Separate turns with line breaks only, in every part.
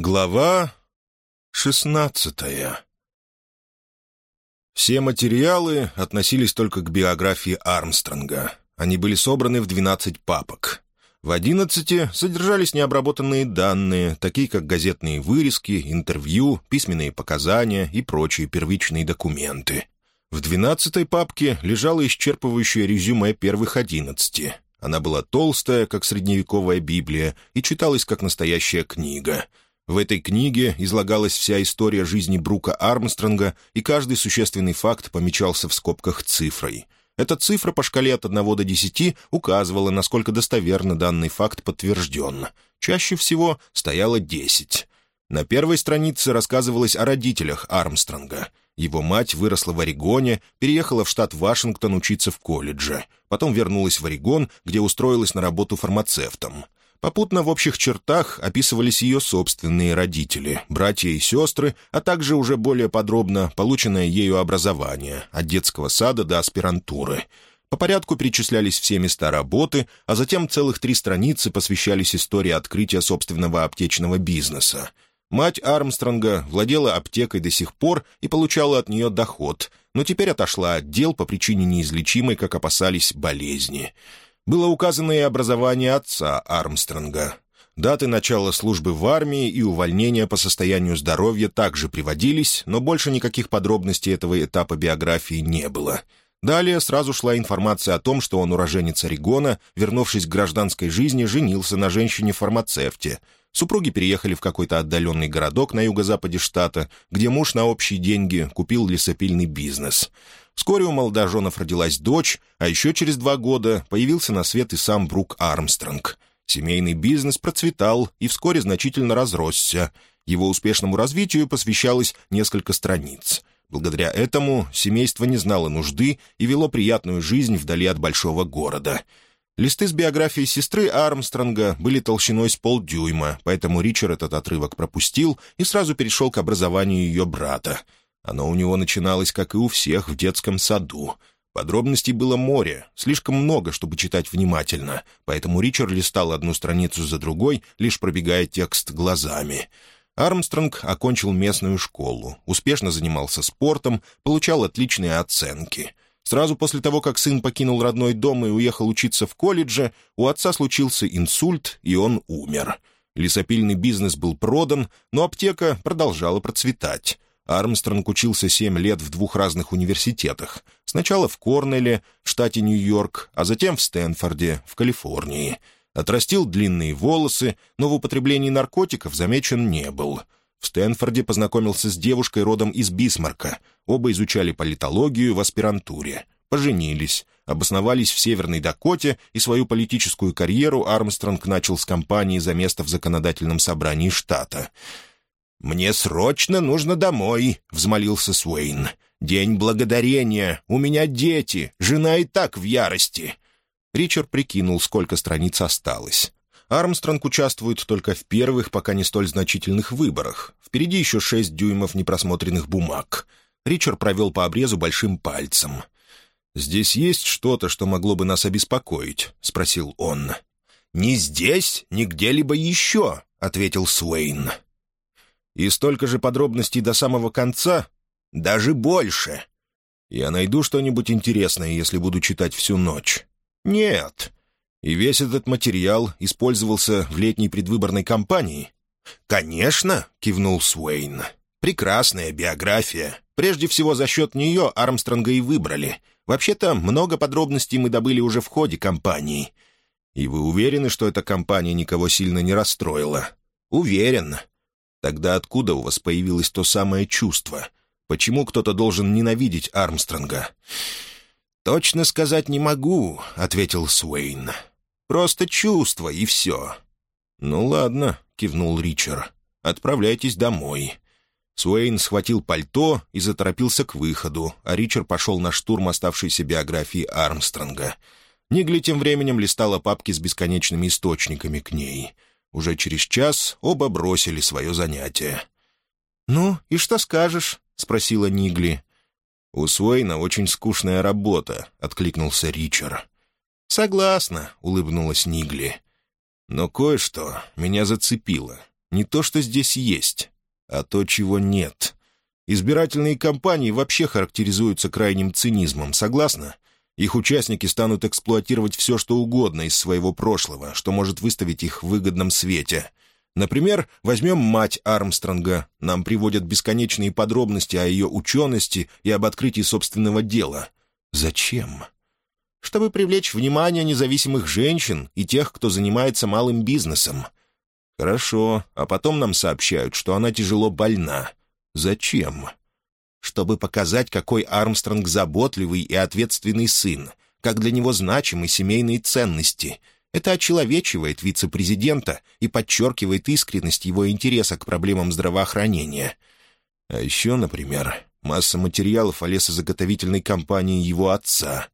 Глава шестнадцатая Все материалы относились только к биографии Армстронга. Они были собраны в двенадцать папок. В одиннадцати содержались необработанные данные, такие как газетные вырезки, интервью, письменные показания и прочие первичные документы. В двенадцатой папке лежало исчерпывающее резюме первых одиннадцати. Она была толстая, как средневековая Библия, и читалась как настоящая книга — в этой книге излагалась вся история жизни Брука Армстронга, и каждый существенный факт помечался в скобках цифрой. Эта цифра по шкале от 1 до 10 указывала, насколько достоверно данный факт подтвержден. Чаще всего стояло 10. На первой странице рассказывалось о родителях Армстронга. Его мать выросла в Орегоне, переехала в штат Вашингтон учиться в колледже. Потом вернулась в Орегон, где устроилась на работу фармацевтом. Попутно в общих чертах описывались ее собственные родители, братья и сестры, а также уже более подробно полученное ею образование, от детского сада до аспирантуры. По порядку перечислялись все места работы, а затем целых три страницы посвящались истории открытия собственного аптечного бизнеса. Мать Армстронга владела аптекой до сих пор и получала от нее доход, но теперь отошла от дел по причине неизлечимой, как опасались, болезни. Было указано и образование отца Армстронга. Даты начала службы в армии и увольнения по состоянию здоровья также приводились, но больше никаких подробностей этого этапа биографии не было. Далее сразу шла информация о том, что он уроженец Орегона, вернувшись к гражданской жизни, женился на женщине-фармацевте. Супруги переехали в какой-то отдаленный городок на юго-западе штата, где муж на общие деньги купил лесопильный бизнес — Вскоре у молодоженов родилась дочь, а еще через два года появился на свет и сам Брук Армстронг. Семейный бизнес процветал и вскоре значительно разросся. Его успешному развитию посвящалось несколько страниц. Благодаря этому семейство не знало нужды и вело приятную жизнь вдали от большого города. Листы с биографией сестры Армстронга были толщиной с полдюйма, поэтому Ричард этот отрывок пропустил и сразу перешел к образованию ее брата — оно у него начиналось, как и у всех, в детском саду. Подробностей было море, слишком много, чтобы читать внимательно, поэтому Ричард листал одну страницу за другой, лишь пробегая текст глазами. Армстронг окончил местную школу, успешно занимался спортом, получал отличные оценки. Сразу после того, как сын покинул родной дом и уехал учиться в колледже, у отца случился инсульт, и он умер. Лесопильный бизнес был продан, но аптека продолжала процветать. Армстронг учился семь лет в двух разных университетах. Сначала в Корнелле, в штате Нью-Йорк, а затем в Стэнфорде, в Калифорнии. Отрастил длинные волосы, но в употреблении наркотиков замечен не был. В Стэнфорде познакомился с девушкой родом из Бисмарка. Оба изучали политологию в аспирантуре. Поженились, обосновались в Северной Дакоте, и свою политическую карьеру Армстронг начал с кампании за место в законодательном собрании штата — «Мне срочно нужно домой», — взмолился Суэйн. «День благодарения. У меня дети. Жена и так в ярости». Ричард прикинул, сколько страниц осталось. Армстронг участвует только в первых, пока не столь значительных выборах. Впереди еще шесть дюймов непросмотренных бумаг. Ричард провел по обрезу большим пальцем. «Здесь есть что-то, что могло бы нас обеспокоить?» — спросил он. «Не здесь, ни где-либо еще», — ответил Суэйн. И столько же подробностей до самого конца? Даже больше. Я найду что-нибудь интересное, если буду читать всю ночь. Нет. И весь этот материал использовался в летней предвыборной кампании? «Конечно», — кивнул Суэйн. «Прекрасная биография. Прежде всего за счет нее Армстронга и выбрали. Вообще-то много подробностей мы добыли уже в ходе кампании». «И вы уверены, что эта кампания никого сильно не расстроила?» «Уверен. Тогда откуда у вас появилось то самое чувство? Почему кто-то должен ненавидеть Армстронга?» «Точно сказать не могу», — ответил Суэйн. «Просто чувство, и все». «Ну ладно», — кивнул Ричард. «Отправляйтесь домой». Суэйн схватил пальто и заторопился к выходу, а Ричард пошел на штурм оставшейся биографии Армстронга. Нигли тем временем листала папки с бесконечными источниками к ней — уже через час оба бросили свое занятие. «Ну, и что скажешь?» — спросила Нигли. «У Суэйна очень скучная работа», — откликнулся Ричард. «Согласна», — улыбнулась Нигли. «Но кое-что меня зацепило. Не то, что здесь есть, а то, чего нет. Избирательные кампании вообще характеризуются крайним цинизмом, согласна? Их участники станут эксплуатировать все, что угодно из своего прошлого, что может выставить их в выгодном свете. Например, возьмем мать Армстронга. Нам приводят бесконечные подробности о ее учености и об открытии собственного дела. Зачем? Чтобы привлечь внимание независимых женщин и тех, кто занимается малым бизнесом. Хорошо, а потом нам сообщают, что она тяжело больна. Зачем? Чтобы показать, какой Армстронг заботливый и ответственный сын, как для него значимы семейные ценности. Это очеловечивает вице-президента и подчеркивает искренность его интереса к проблемам здравоохранения. А еще, например, масса материалов о лесозаготовительной компании его отца.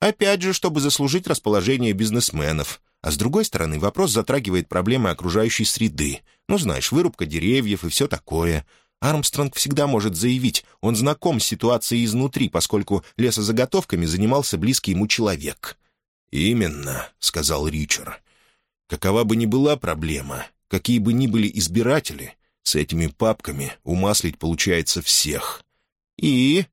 Опять же, чтобы заслужить расположение бизнесменов, а с другой стороны, вопрос затрагивает проблемы окружающей среды. Ну, знаешь, вырубка деревьев и все такое. Армстронг всегда может заявить, он знаком с ситуацией изнутри, поскольку лесозаготовками занимался близкий ему человек. «Именно», — сказал Ричард. «Какова бы ни была проблема, какие бы ни были избиратели, с этими папками умаслить получается всех. И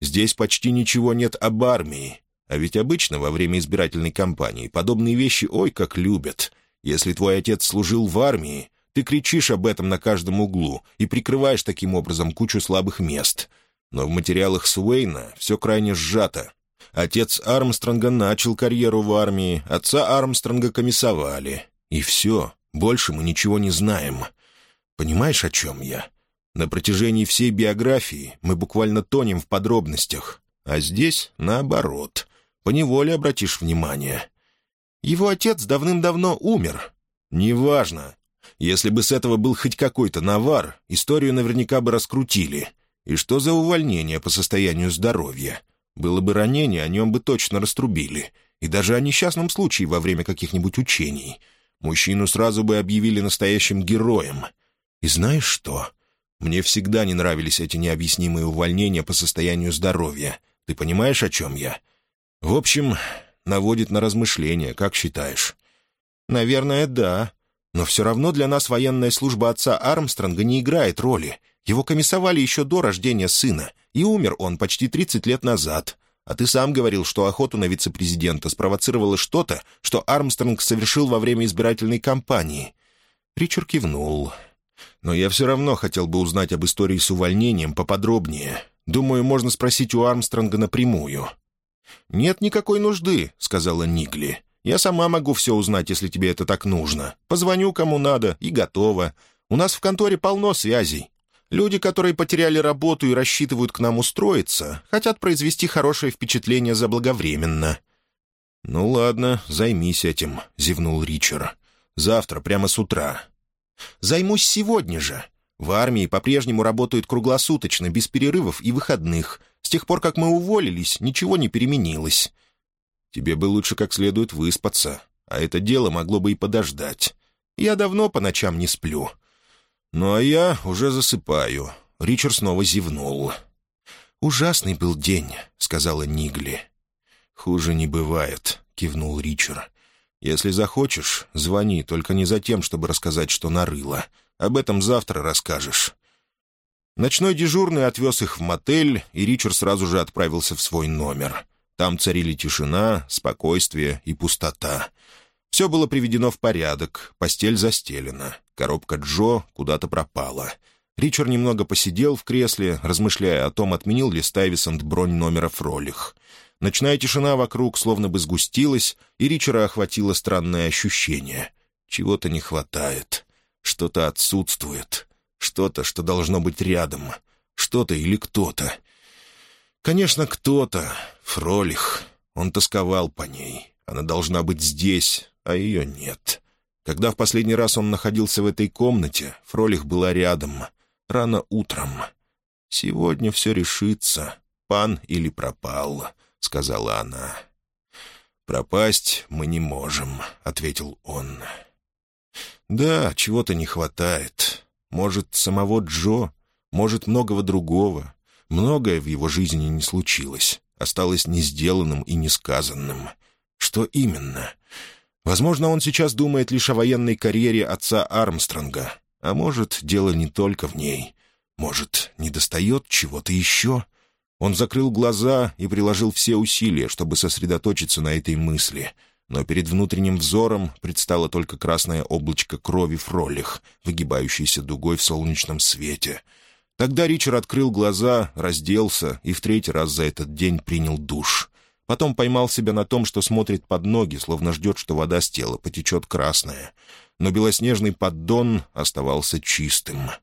здесь почти ничего нет об армии, а ведь обычно во время избирательной кампании подобные вещи ой как любят. Если твой отец служил в армии, ты кричишь об этом на каждом углу и прикрываешь таким образом кучу слабых мест. Но в материалах Суэйна все крайне сжато. Отец Армстронга начал карьеру в армии, отца Армстронга комиссовали. И все, больше мы ничего не знаем. Понимаешь, о чем я? На протяжении всей биографии мы буквально тонем в подробностях, а здесь наоборот поневоле обратишь внимание. Его отец давным-давно умер. Неважно. Если бы с этого был хоть какой-то навар, историю наверняка бы раскрутили. И что за увольнение по состоянию здоровья? Было бы ранение, о нем бы точно раструбили. И даже о несчастном случае во время каких-нибудь учений. Мужчину сразу бы объявили настоящим героем. И знаешь что? Мне всегда не нравились эти необъяснимые увольнения по состоянию здоровья. Ты понимаешь, о чем я? В общем, наводит на размышления, как считаешь?» «Наверное, да. Но все равно для нас военная служба отца Армстронга не играет роли. Его комиссовали еще до рождения сына, и умер он почти 30 лет назад. А ты сам говорил, что охоту на вице-президента спровоцировало что-то, что Армстронг совершил во время избирательной кампании». Ричард кивнул. «Но я все равно хотел бы узнать об истории с увольнением поподробнее. Думаю, можно спросить у Армстронга напрямую. «Нет никакой нужды», — сказала Нигли. «Я сама могу все узнать, если тебе это так нужно. Позвоню кому надо, и готово. У нас в конторе полно связей. Люди, которые потеряли работу и рассчитывают к нам устроиться, хотят произвести хорошее впечатление заблаговременно». «Ну ладно, займись этим», — зевнул Ричард. «Завтра, прямо с утра». «Займусь сегодня же. В армии по-прежнему работают круглосуточно, без перерывов и выходных. С тех пор, как мы уволились, ничего не переменилось. Тебе бы лучше как следует выспаться, а это дело могло бы и подождать. Я давно по ночам не сплю. Ну, а я уже засыпаю. Ричард снова зевнул. «Ужасный был день», — сказала Нигли. «Хуже не бывает», — кивнул Ричард. «Если захочешь, звони, только не за тем, чтобы рассказать, что нарыло. Об этом завтра расскажешь». Ночной дежурный отвез их в мотель, и Ричард сразу же отправился в свой номер. Там царили тишина, спокойствие и пустота. Все было приведено в порядок, постель застелена, коробка Джо куда-то пропала. Ричард немного посидел в кресле, размышляя о том, отменил ли Стайвисонт бронь номера Фролих. Ночная тишина вокруг словно бы сгустилась, и Ричера охватило странное ощущение. Чего-то не хватает, что-то отсутствует. Что-то, что должно быть рядом. Что-то или кто-то. Конечно, кто-то. Фролих. Он тосковал по ней. Она должна быть здесь, а ее нет. Когда в последний раз он находился в этой комнате, Фролих была рядом. Рано утром. «Сегодня все решится. Пан или пропал», — сказала она. «Пропасть мы не можем», — ответил он. «Да, чего-то не хватает. Может, самого Джо, может, многого другого. Многое в его жизни не случилось, осталось не сделанным и не сказанным. Что именно? Возможно, он сейчас думает лишь о военной карьере отца Армстронга. А может, дело не только в ней. Может, недостает чего-то еще? Он закрыл глаза и приложил все усилия, чтобы сосредоточиться на этой мысли. Но перед внутренним взором предстало только красное облачко крови Фролих, выгибающееся дугой в солнечном свете. Тогда Ричард открыл глаза, разделся и в третий раз за этот день принял душ. Потом поймал себя на том, что смотрит под ноги, словно ждет, что вода с тела потечет красная. Но белоснежный поддон оставался чистым —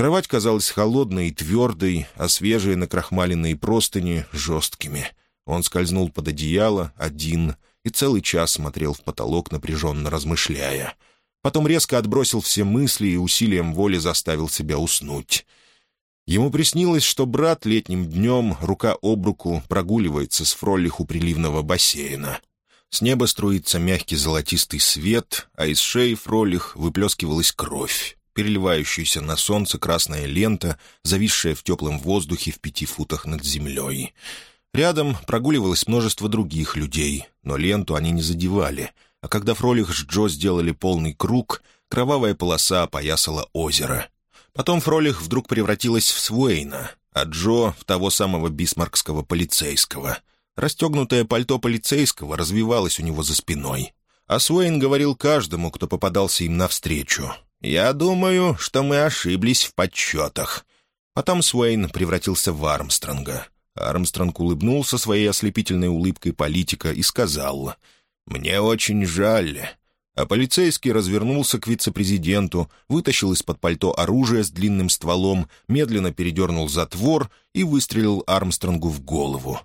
Кровать казалась холодной и твердой, а свежие накрахмаленные простыни — жесткими. Он скользнул под одеяло, один, и целый час смотрел в потолок, напряженно размышляя. Потом резко отбросил все мысли и усилием воли заставил себя уснуть. Ему приснилось, что брат летним днем, рука об руку, прогуливается с фролих у приливного бассейна. С неба струится мягкий золотистый свет, а из шеи фролих выплескивалась кровь переливающаяся на солнце красная лента, зависшая в теплом воздухе в пяти футах над землей. Рядом прогуливалось множество других людей, но ленту они не задевали, а когда Фролих с Джо сделали полный круг, кровавая полоса опоясала озеро. Потом Фролих вдруг превратилась в Свейна, а Джо — в того самого бисмаркского полицейского. Расстегнутое пальто полицейского развивалось у него за спиной. А Суэйн говорил каждому, кто попадался им навстречу. «Я думаю, что мы ошиблись в подсчетах». Потом Суэйн превратился в Армстронга. Армстронг улыбнулся своей ослепительной улыбкой политика и сказал «Мне очень жаль». А полицейский развернулся к вице-президенту, вытащил из-под пальто оружие с длинным стволом, медленно передернул затвор и выстрелил Армстронгу в голову.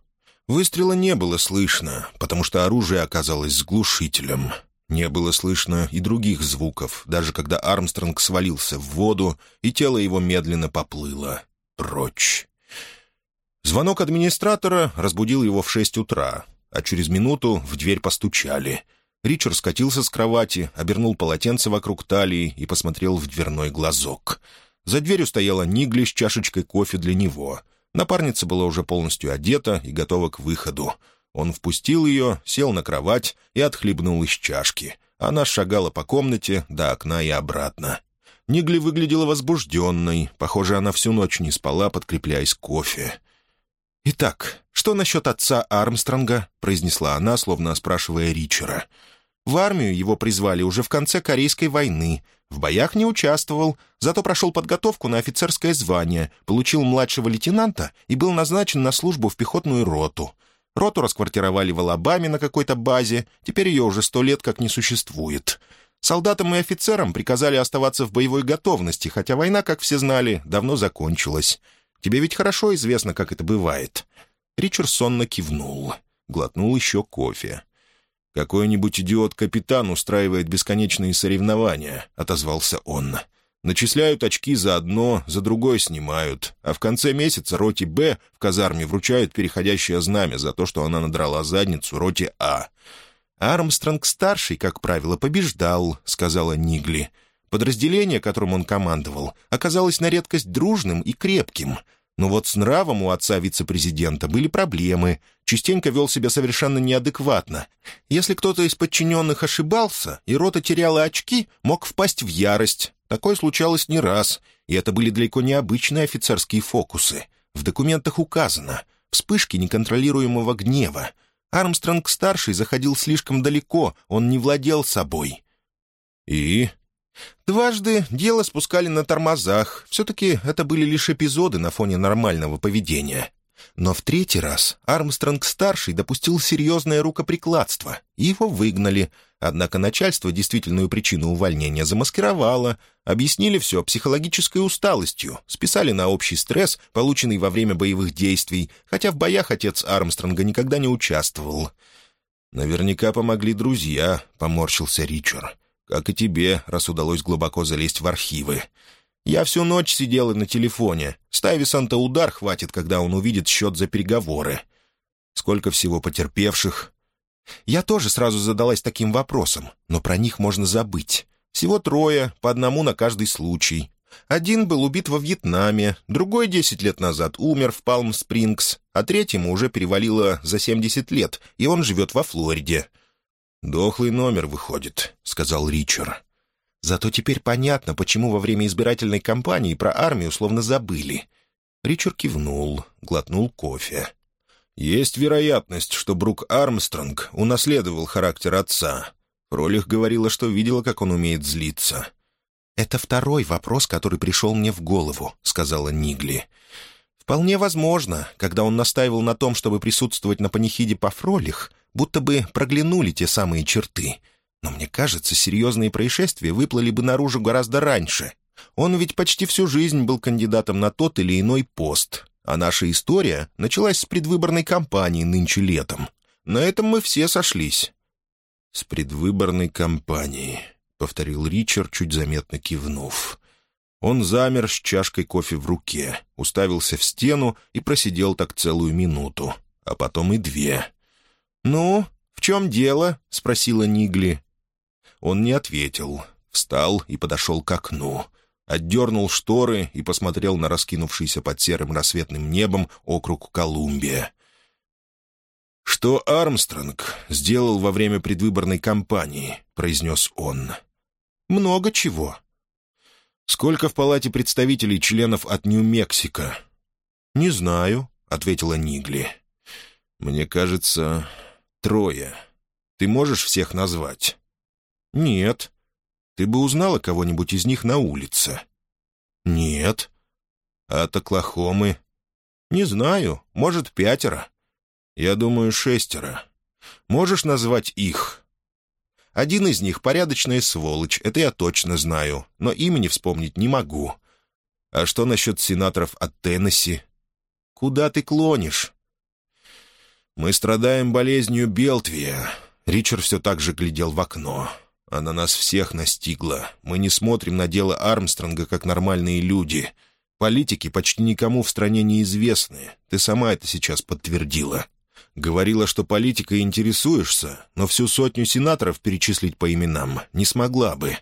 Выстрела не было слышно, потому что оружие оказалось с глушителем. Не было слышно и других звуков, даже когда Армстронг свалился в воду, и тело его медленно поплыло прочь. Звонок администратора разбудил его в шесть утра, а через минуту в дверь постучали. Ричард скатился с кровати, обернул полотенце вокруг талии и посмотрел в дверной глазок. За дверью стояла Нигли с чашечкой кофе для него. Напарница была уже полностью одета и готова к выходу. Он впустил ее, сел на кровать и отхлебнул из чашки. Она шагала по комнате до окна и обратно. Нигли выглядела возбужденной. Похоже, она всю ночь не спала, подкрепляясь кофе. «Итак, что насчет отца Армстронга?» — произнесла она, словно спрашивая Ричера. «В армию его призвали уже в конце Корейской войны. В боях не участвовал, зато прошел подготовку на офицерское звание, получил младшего лейтенанта и был назначен на службу в пехотную роту. Роту расквартировали в Алабаме на какой-то базе, теперь ее уже сто лет как не существует. Солдатам и офицерам приказали оставаться в боевой готовности, хотя война, как все знали, давно закончилась. Тебе ведь хорошо известно, как это бывает». Ричард сонно кивнул, глотнул еще кофе. «Какой-нибудь идиот-капитан устраивает бесконечные соревнования», — отозвался он. Начисляют очки за одно, за другое снимают, а в конце месяца роте «Б» в казарме вручают переходящее знамя за то, что она надрала задницу роте «А». «Армстронг-старший, как правило, побеждал», — сказала Нигли. Подразделение, которым он командовал, оказалось на редкость дружным и крепким. Но вот с нравом у отца вице-президента были проблемы. Частенько вел себя совершенно неадекватно. Если кто-то из подчиненных ошибался, и рота теряла очки, мог впасть в ярость, Такое случалось не раз, и это были далеко не обычные офицерские фокусы. В документах указано «вспышки неконтролируемого гнева». Армстронг-старший заходил слишком далеко, он не владел собой. «И?» Дважды дело спускали на тормозах. Все-таки это были лишь эпизоды на фоне нормального поведения. Но в третий раз Армстронг-старший допустил серьезное рукоприкладство, и его выгнали. Однако начальство действительную причину увольнения замаскировало, объяснили все психологической усталостью, списали на общий стресс, полученный во время боевых действий, хотя в боях отец Армстронга никогда не участвовал. «Наверняка помогли друзья», — поморщился Ричард. «Как и тебе, раз удалось глубоко залезть в архивы. Я всю ночь сидела на телефоне. Стайвисанта удар хватит, когда он увидит счет за переговоры. Сколько всего потерпевших? Я тоже сразу задалась таким вопросом, но про них можно забыть. Всего трое, по одному на каждый случай. Один был убит во Вьетнаме, другой десять лет назад умер в Палм-Спрингс, а третьему уже перевалило за семьдесят лет, и он живет во Флориде. «Дохлый номер выходит», — сказал Ричард. Зато теперь понятно, почему во время избирательной кампании про армию словно забыли». Ричард кивнул, глотнул кофе. «Есть вероятность, что Брук Армстронг унаследовал характер отца. Фролих говорила, что видела, как он умеет злиться». «Это второй вопрос, который пришел мне в голову», — сказала Нигли. «Вполне возможно, когда он настаивал на том, чтобы присутствовать на панихиде по Фролих, будто бы проглянули те самые черты. Но мне кажется, серьезные происшествия выплыли бы наружу гораздо раньше. Он ведь почти всю жизнь был кандидатом на тот или иной пост, а наша история началась с предвыборной кампании нынче летом. На этом мы все сошлись». «С предвыборной кампанией», — повторил Ричард, чуть заметно кивнув. Он замер с чашкой кофе в руке, уставился в стену и просидел так целую минуту, а потом и две. «Ну, в чем дело?» — спросила Нигли. Он не ответил, встал и подошел к окну, отдернул шторы и посмотрел на раскинувшийся под серым рассветным небом округ Колумбия. «Что Армстронг сделал во время предвыборной кампании?» — произнес он. «Много чего». «Сколько в палате представителей членов от Нью-Мексико?» «Не знаю», — ответила Нигли. «Мне кажется, трое. Ты можешь всех назвать?» «Нет». «Ты бы узнала кого-нибудь из них на улице?» «Нет». «А от Оклахомы?» «Не знаю. Может, пятеро». «Я думаю, шестеро. Можешь назвать их?» «Один из них — порядочная сволочь, это я точно знаю, но имени вспомнить не могу». «А что насчет сенаторов от Теннесси?» «Куда ты клонишь?» «Мы страдаем болезнью Белтвия». Ричард все так же глядел в окно. «Она нас всех настигла. Мы не смотрим на дело Армстронга, как нормальные люди. Политики почти никому в стране неизвестны. Ты сама это сейчас подтвердила. Говорила, что политикой интересуешься, но всю сотню сенаторов перечислить по именам не смогла бы.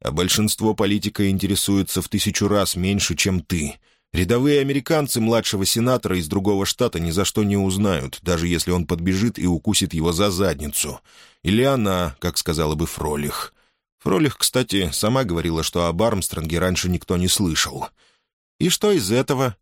А большинство политика интересуется в тысячу раз меньше, чем ты. Рядовые американцы младшего сенатора из другого штата ни за что не узнают, даже если он подбежит и укусит его за задницу. Или она, как сказала бы Фролих. Фролих, кстати, сама говорила, что об Армстронге раньше никто не слышал. И что из этого?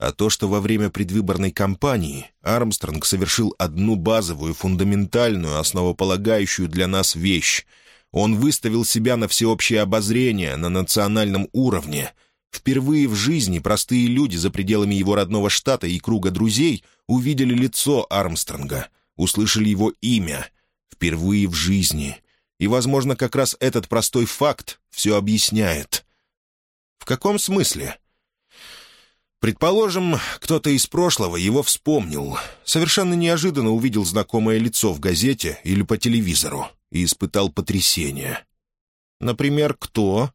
а то, что во время предвыборной кампании Армстронг совершил одну базовую, фундаментальную, основополагающую для нас вещь. Он выставил себя на всеобщее обозрение на национальном уровне. Впервые в жизни простые люди за пределами его родного штата и круга друзей увидели лицо Армстронга, услышали его имя. Впервые в жизни. И, возможно, как раз этот простой факт все объясняет. «В каком смысле?» Предположим, кто-то из прошлого его вспомнил, совершенно неожиданно увидел знакомое лицо в газете или по телевизору и испытал потрясение. Например, кто?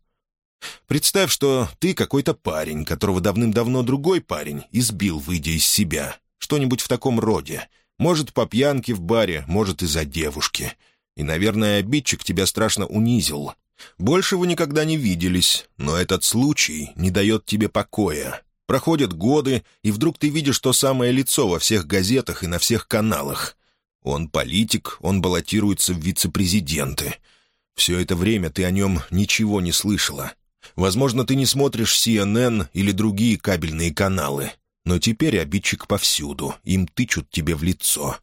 Представь, что ты какой-то парень, которого давным-давно другой парень избил, выйдя из себя. Что-нибудь в таком роде. Может, по пьянке в баре, может, из-за девушки. И, наверное, обидчик тебя страшно унизил. Больше вы никогда не виделись, но этот случай не дает тебе покоя. Проходят годы, и вдруг ты видишь то самое лицо во всех газетах и на всех каналах. Он политик, он баллотируется в вице-президенты. Все это время ты о нем ничего не слышала. Возможно, ты не смотришь CNN или другие кабельные каналы. Но теперь обидчик повсюду, им тычут тебе в лицо.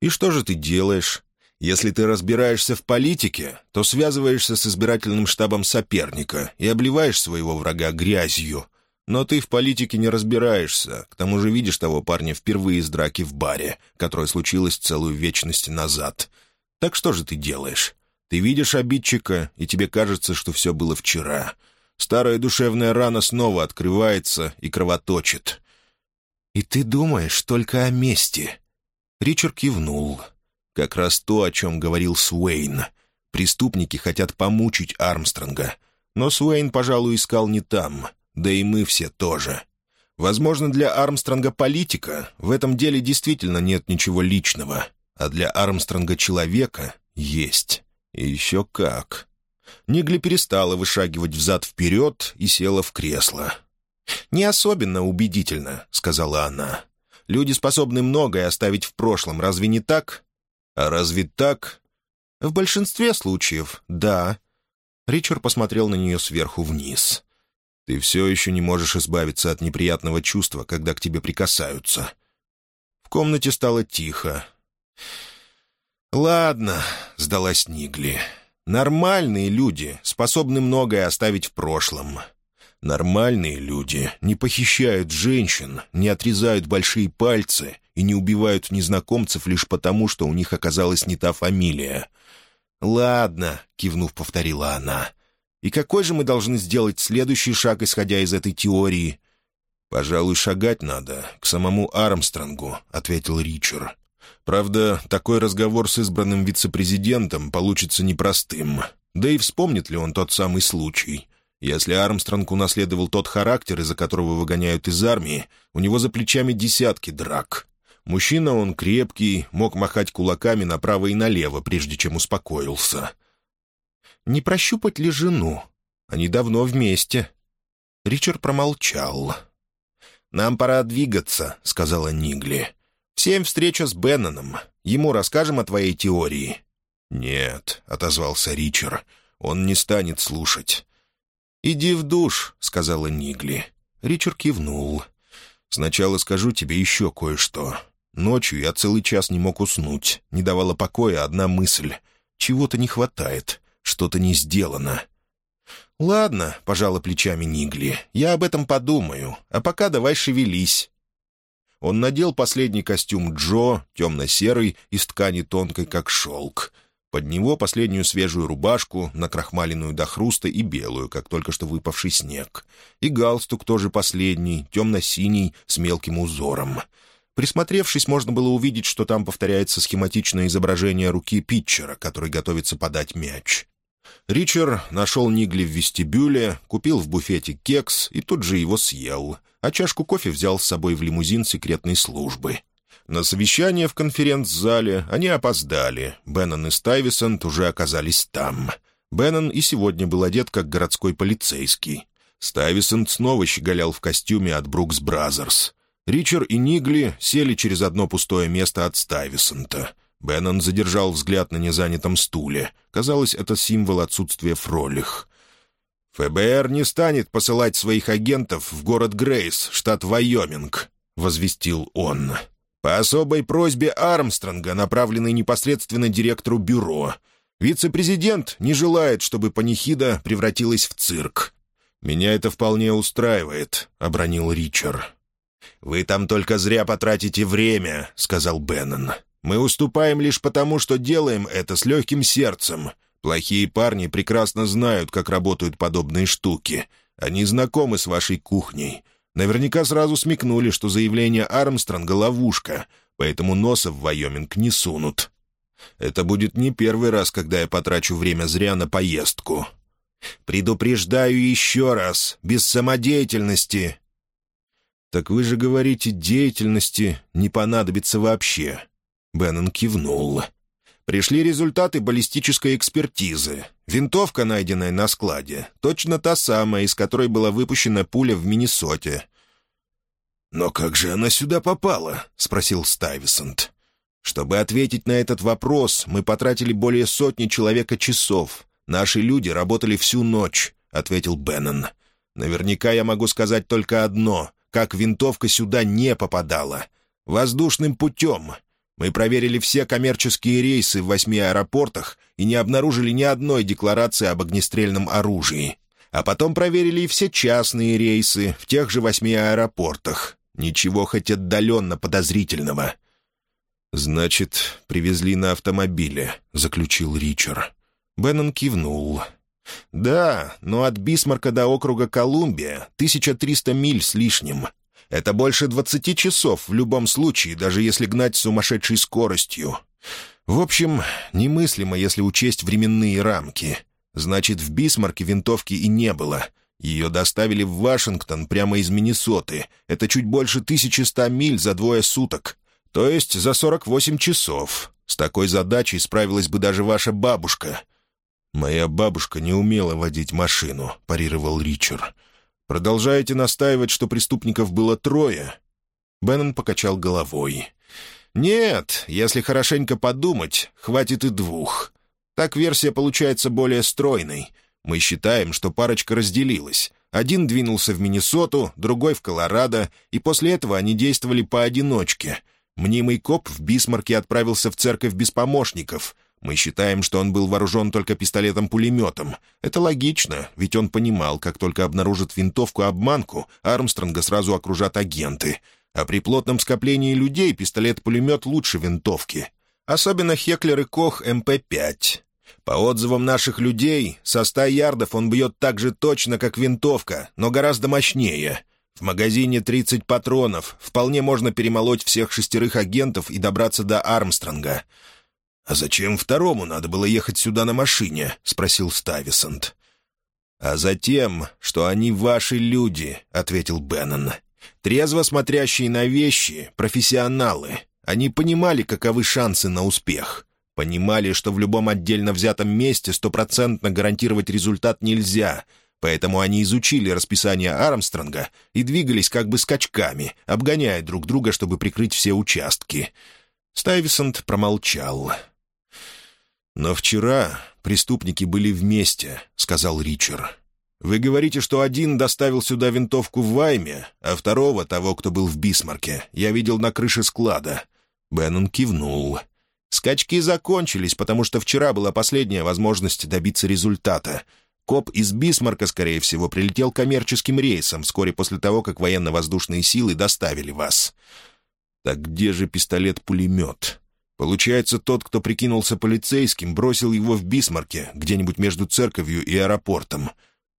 И что же ты делаешь? Если ты разбираешься в политике, то связываешься с избирательным штабом соперника и обливаешь своего врага грязью, но ты в политике не разбираешься. К тому же видишь того парня впервые из драки в баре, которая случилась целую вечность назад. Так что же ты делаешь? Ты видишь обидчика, и тебе кажется, что все было вчера. Старая душевная рана снова открывается и кровоточит. «И ты думаешь только о мести?» Ричард кивнул. Как раз то, о чем говорил Суэйн. Преступники хотят помучить Армстронга. Но Суэйн, пожалуй, искал не там — да и мы все тоже. Возможно, для Армстронга политика в этом деле действительно нет ничего личного, а для Армстронга человека есть. И еще как. Нигли перестала вышагивать взад-вперед и села в кресло. «Не особенно убедительно», — сказала она. «Люди способны многое оставить в прошлом, разве не так?» «А разве так?» «В большинстве случаев, да. Ричард посмотрел на нее сверху вниз. «Ты все еще не можешь избавиться от неприятного чувства, когда к тебе прикасаются». В комнате стало тихо. «Ладно», — сдалась Нигли. «Нормальные люди способны многое оставить в прошлом. Нормальные люди не похищают женщин, не отрезают большие пальцы и не убивают незнакомцев лишь потому, что у них оказалась не та фамилия. «Ладно», — кивнув, повторила она. «И какой же мы должны сделать следующий шаг, исходя из этой теории?» «Пожалуй, шагать надо, к самому Армстронгу», — ответил Ричард. «Правда, такой разговор с избранным вице-президентом получится непростым. Да и вспомнит ли он тот самый случай?» Если Армстронг унаследовал тот характер, из-за которого выгоняют из армии, у него за плечами десятки драк. Мужчина он крепкий, мог махать кулаками направо и налево, прежде чем успокоился. «Не прощупать ли жену? Они давно вместе». Ричард промолчал. «Нам пора двигаться», — сказала Нигли. «Всем встреча с Бенноном. Ему расскажем о твоей теории». «Нет», — отозвался Ричард, — «он не станет слушать». «Иди в душ», — сказала Нигли. Ричард кивнул. «Сначала скажу тебе еще кое-что. Ночью я целый час не мог уснуть. Не давала покоя одна мысль. Чего-то не хватает. Что-то не сделано. «Ладно», — пожала плечами Нигли, — «я об этом подумаю. А пока давай шевелись». Он надел последний костюм Джо, темно-серый, из ткани тонкой, как шелк. Под него последнюю свежую рубашку, накрахмаленную до хруста и белую, как только что выпавший снег. И галстук тоже последний, темно-синий, с мелким узором. Присмотревшись, можно было увидеть, что там повторяется схематичное изображение руки питчера, который готовится подать мяч. Ричер нашел Нигли в вестибюле, купил в буфете кекс и тут же его съел, а чашку кофе взял с собой в лимузин секретной службы. На совещание в конференц-зале они опоздали. Беннон и Стайвесант уже оказались там. Беннон и сегодня был одет как городской полицейский. Стайвесант снова щеголял в костюме от Brooks Brothers. Ричер и Нигли сели через одно пустое место от Стайвесанта. Беннон задержал взгляд на незанятом стуле. Казалось, это символ отсутствия фролих. «ФБР не станет посылать своих агентов в город Грейс, штат Вайоминг», — возвестил он. «По особой просьбе Армстронга, направленной непосредственно директору бюро. Вице-президент не желает, чтобы панихида превратилась в цирк». «Меня это вполне устраивает», — обронил Ричард. «Вы там только зря потратите время», — сказал Беннон. «Мы уступаем лишь потому, что делаем это с легким сердцем. Плохие парни прекрасно знают, как работают подобные штуки. Они знакомы с вашей кухней. Наверняка сразу смекнули, что заявление Армстронга — ловушка, поэтому носа в Вайоминг не сунут. Это будет не первый раз, когда я потрачу время зря на поездку. Предупреждаю еще раз, без самодеятельности «Так вы же говорите, деятельности не понадобится вообще». Беннон кивнул. «Пришли результаты баллистической экспертизы. Винтовка, найденная на складе, точно та самая, из которой была выпущена пуля в Миннесоте». «Но как же она сюда попала?» — спросил Стайвисонт. «Чтобы ответить на этот вопрос, мы потратили более сотни человека часов. Наши люди работали всю ночь», — ответил Беннон. «Наверняка я могу сказать только одно как винтовка сюда не попадала. Воздушным путем. Мы проверили все коммерческие рейсы в восьми аэропортах и не обнаружили ни одной декларации об огнестрельном оружии. А потом проверили и все частные рейсы в тех же восьми аэропортах. Ничего хоть отдаленно подозрительного. «Значит, привезли на автомобиле», — заключил Ричард. Беннон кивнул. «Да, но от Бисмарка до округа Колумбия 1300 миль с лишним. Это больше 20 часов в любом случае, даже если гнать с сумасшедшей скоростью. В общем, немыслимо, если учесть временные рамки. Значит, в Бисмарке винтовки и не было. Ее доставили в Вашингтон прямо из Миннесоты. Это чуть больше 1100 миль за двое суток. То есть за 48 часов. С такой задачей справилась бы даже ваша бабушка». «Моя бабушка не умела водить машину», — парировал Ричард. «Продолжаете настаивать, что преступников было трое?» Беннон покачал головой. «Нет, если хорошенько подумать, хватит и двух. Так версия получается более стройной. Мы считаем, что парочка разделилась. Один двинулся в Миннесоту, другой в Колорадо, и после этого они действовали поодиночке. Мнимый коп в Бисмарке отправился в церковь без помощников. Мы считаем, что он был вооружен только пистолетом-пулеметом. Это логично, ведь он понимал, как только обнаружат винтовку-обманку, Армстронга сразу окружат агенты. А при плотном скоплении людей пистолет-пулемет лучше винтовки. Особенно Хеклер и Кох МП-5. По отзывам наших людей, со ста ярдов он бьет так же точно, как винтовка, но гораздо мощнее. В магазине 30 патронов. Вполне можно перемолоть всех шестерых агентов и добраться до Армстронга. «А зачем второму надо было ехать сюда на машине?» — спросил Стависонт. «А затем, что они ваши люди», — ответил Беннон. «Трезво смотрящие на вещи, профессионалы. Они понимали, каковы шансы на успех. Понимали, что в любом отдельно взятом месте стопроцентно гарантировать результат нельзя, поэтому они изучили расписание Армстронга и двигались как бы скачками, обгоняя друг друга, чтобы прикрыть все участки. Стайвесант промолчал. «Но вчера преступники были вместе», — сказал Ричер. «Вы говорите, что один доставил сюда винтовку в Вайме, а второго, того, кто был в Бисмарке, я видел на крыше склада». Беннон кивнул. Скачки закончились, потому что вчера была последняя возможность добиться результата. Коп из Бисмарка, скорее всего, прилетел коммерческим рейсом вскоре после того, как военно-воздушные силы доставили вас. Так где же пистолет-пулемет? Получается, тот, кто прикинулся полицейским, бросил его в Бисмарке, где-нибудь между церковью и аэропортом.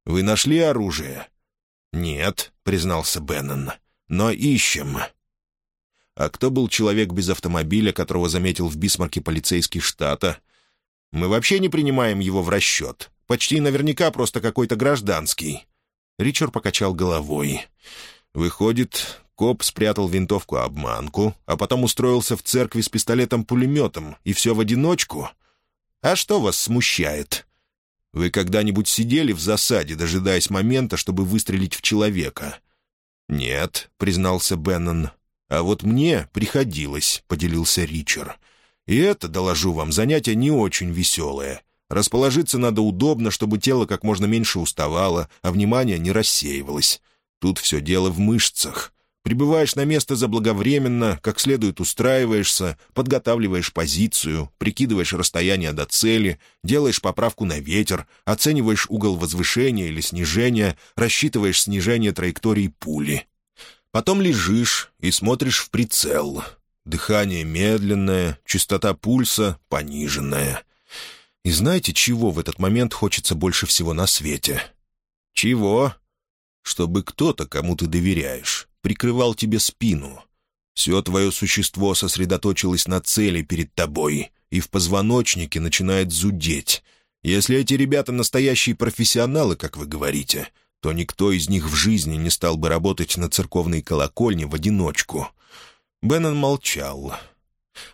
Вы нашли оружие? «Нет», — признался Беннон. «Но ищем». А кто был человек без автомобиля, которого заметил в Бисмарке полицейский штата? Мы вообще не принимаем его в расчет. Почти наверняка просто какой-то гражданский». Ричер покачал головой. «Выходит, коп спрятал винтовку-обманку, а потом устроился в церкви с пистолетом-пулеметом, и все в одиночку? А что вас смущает? Вы когда-нибудь сидели в засаде, дожидаясь момента, чтобы выстрелить в человека?» «Нет», — признался Беннон, «А вот мне приходилось», — поделился Ричард. «И это, доложу вам, занятие не очень веселое. Расположиться надо удобно, чтобы тело как можно меньше уставало, а внимание не рассеивалось. Тут все дело в мышцах. Прибываешь на место заблаговременно, как следует устраиваешься, подготавливаешь позицию, прикидываешь расстояние до цели, делаешь поправку на ветер, оцениваешь угол возвышения или снижения, рассчитываешь снижение траектории пули. Потом лежишь и смотришь в прицел. Дыхание медленное, частота пульса пониженная. И знаете, чего в этот момент хочется больше всего на свете? Чего? Чтобы кто-то, кому ты доверяешь, прикрывал тебе спину. Все твое существо сосредоточилось на цели перед тобой, и в позвоночнике начинает зудеть. Если эти ребята настоящие профессионалы, как вы говорите — то никто из них в жизни не стал бы работать на церковной колокольне в одиночку. Беннон молчал.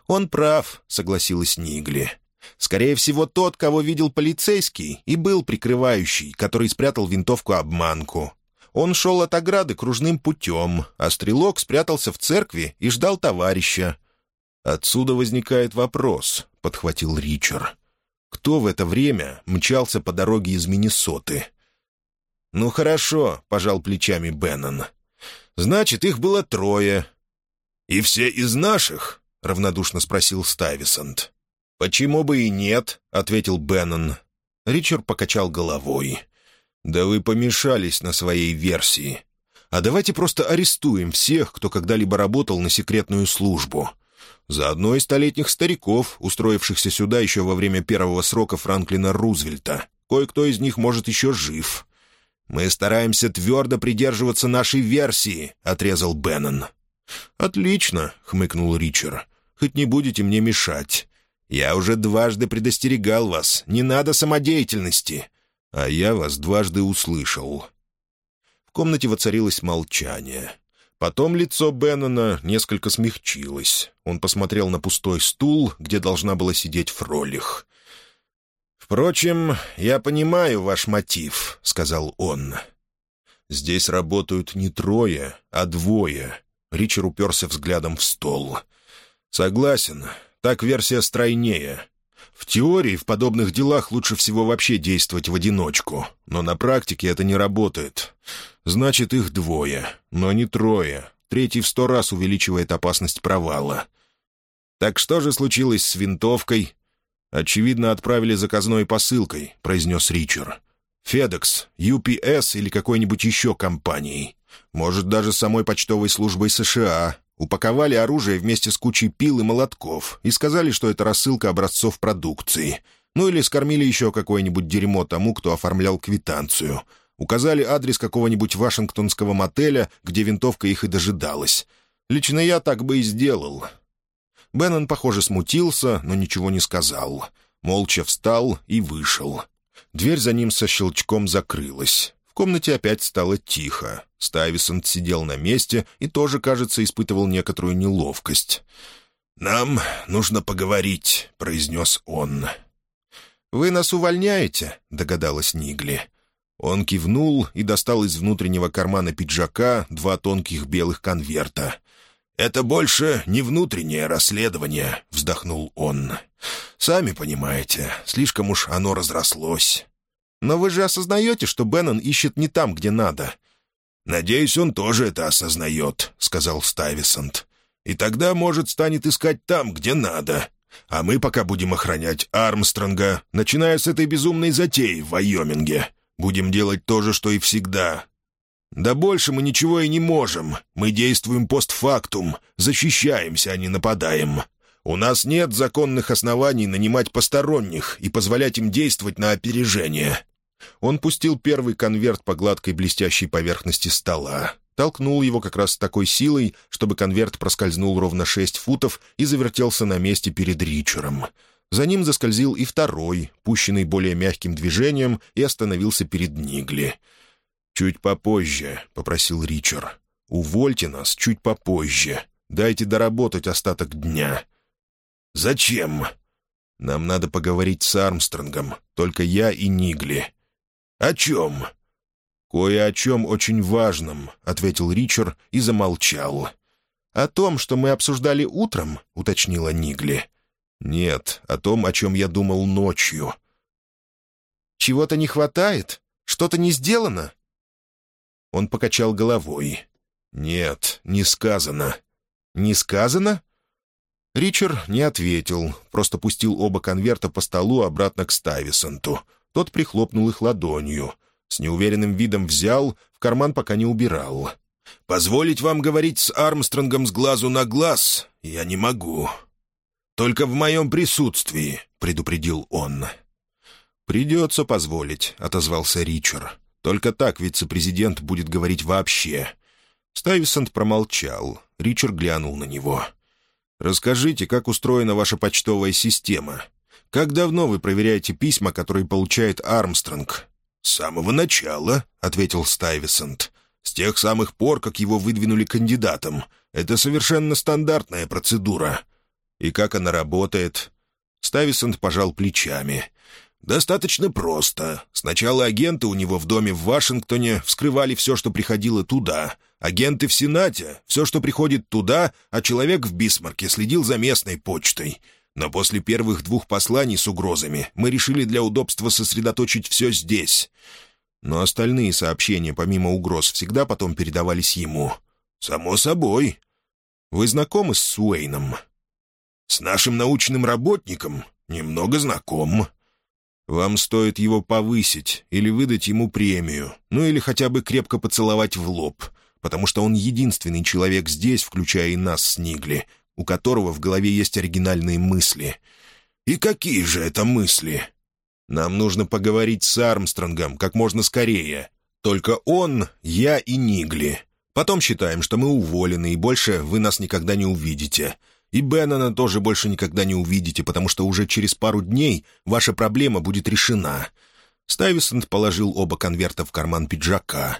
«Он прав», — согласилась Нигли. «Скорее всего, тот, кого видел полицейский, и был прикрывающий, который спрятал винтовку-обманку. Он шел от ограды кружным путем, а стрелок спрятался в церкви и ждал товарища». «Отсюда возникает вопрос», — подхватил Ричард. «Кто в это время мчался по дороге из Миннесоты?» «Ну хорошо», — пожал плечами Беннон. «Значит, их было трое». «И все из наших?» — равнодушно спросил Стайвисонт. «Почему бы и нет?» — ответил Беннон. Ричард покачал головой. «Да вы помешались на своей версии. А давайте просто арестуем всех, кто когда-либо работал на секретную службу. Заодно и столетних стариков, устроившихся сюда еще во время первого срока Франклина Рузвельта. Кое-кто из них, может, еще жив. «Мы стараемся твердо придерживаться нашей версии», — отрезал Беннон. «Отлично», — хмыкнул Ричард. «Хоть не будете мне мешать. Я уже дважды предостерегал вас. Не надо самодеятельности. А я вас дважды услышал». В комнате воцарилось молчание. Потом лицо Беннона несколько смягчилось. Он посмотрел на пустой стул, где должна была сидеть Фролих. «Впрочем, я понимаю ваш мотив», — сказал он. «Здесь работают не трое, а двое». Ричард уперся взглядом в стол. «Согласен, так версия стройнее. В теории в подобных делах лучше всего вообще действовать в одиночку, но на практике это не работает. Значит, их двое, но не трое. Третий в сто раз увеличивает опасность провала. «Так что же случилось с винтовкой?» «Очевидно, отправили заказной посылкой», — произнес Ричард. «Федекс, UPS или какой-нибудь еще компанией. Может, даже самой почтовой службой США. Упаковали оружие вместе с кучей пил и молотков и сказали, что это рассылка образцов продукции. Ну или скормили еще какое-нибудь дерьмо тому, кто оформлял квитанцию. Указали адрес какого-нибудь вашингтонского мотеля, где винтовка их и дожидалась. Лично я так бы и сделал. Беннон, похоже, смутился, но ничего не сказал. Молча встал и вышел. Дверь за ним со щелчком закрылась. В комнате опять стало тихо. Стайвисон сидел на месте и тоже, кажется, испытывал некоторую неловкость. «Нам нужно поговорить», — произнес он. «Вы нас увольняете?» — догадалась Нигли. Он кивнул и достал из внутреннего кармана пиджака два тонких белых конверта. «Это больше не внутреннее расследование», — вздохнул он. «Сами понимаете, слишком уж оно разрослось». «Но вы же осознаете, что Беннон ищет не там, где надо». «Надеюсь, он тоже это осознает», — сказал Стайвисонт. «И тогда, может, станет искать там, где надо. А мы пока будем охранять Армстронга, начиная с этой безумной затеи в Вайоминге. Будем делать то же, что и всегда, «Да больше мы ничего и не можем. Мы действуем постфактум, защищаемся, а не нападаем. У нас нет законных оснований нанимать посторонних и позволять им действовать на опережение». Он пустил первый конверт по гладкой блестящей поверхности стола, толкнул его как раз с такой силой, чтобы конверт проскользнул ровно шесть футов и завертелся на месте перед Ричером. За ним заскользил и второй, пущенный более мягким движением, и остановился перед Нигли — «Чуть попозже», — попросил Ричард. «Увольте нас чуть попозже. Дайте доработать остаток дня». «Зачем?» «Нам надо поговорить с Армстронгом, только я и Нигли». «О чем?» «Кое о чем очень важном», — ответил Ричард и замолчал. «О том, что мы обсуждали утром?» — уточнила Нигли. «Нет, о том, о чем я думал ночью». «Чего-то не хватает? Что-то не сделано?» Он покачал головой. «Нет, не сказано». «Не сказано?» Ричард не ответил, просто пустил оба конверта по столу обратно к Стайвисонту. Тот прихлопнул их ладонью. С неуверенным видом взял, в карман пока не убирал. «Позволить вам говорить с Армстронгом с глазу на глаз я не могу. Только в моем присутствии», — предупредил он. «Придется позволить», — отозвался Ричард. Только так вице-президент будет говорить вообще. Стайвисонт промолчал. Ричард глянул на него. «Расскажите, как устроена ваша почтовая система? Как давно вы проверяете письма, которые получает Армстронг?» «С самого начала», — ответил Стайвисонт. «С тех самых пор, как его выдвинули кандидатом. Это совершенно стандартная процедура». «И как она работает?» Стайвисонт пожал плечами. «Достаточно просто. Сначала агенты у него в доме в Вашингтоне вскрывали все, что приходило туда. Агенты в Сенате — все, что приходит туда, а человек в Бисмарке следил за местной почтой. Но после первых двух посланий с угрозами мы решили для удобства сосредоточить все здесь. Но остальные сообщения, помимо угроз, всегда потом передавались ему. «Само собой. Вы знакомы с Суэйном?» «С нашим научным работником? Немного знаком». Вам стоит его повысить или выдать ему премию, ну или хотя бы крепко поцеловать в лоб, потому что он единственный человек здесь, включая и нас с Нигли, у которого в голове есть оригинальные мысли. И какие же это мысли? Нам нужно поговорить с Армстронгом как можно скорее. Только он, я и Нигли. Потом считаем, что мы уволены, и больше вы нас никогда не увидите. И Беннона тоже больше никогда не увидите, потому что уже через пару дней ваша проблема будет решена». Стайвисонт положил оба конверта в карман пиджака.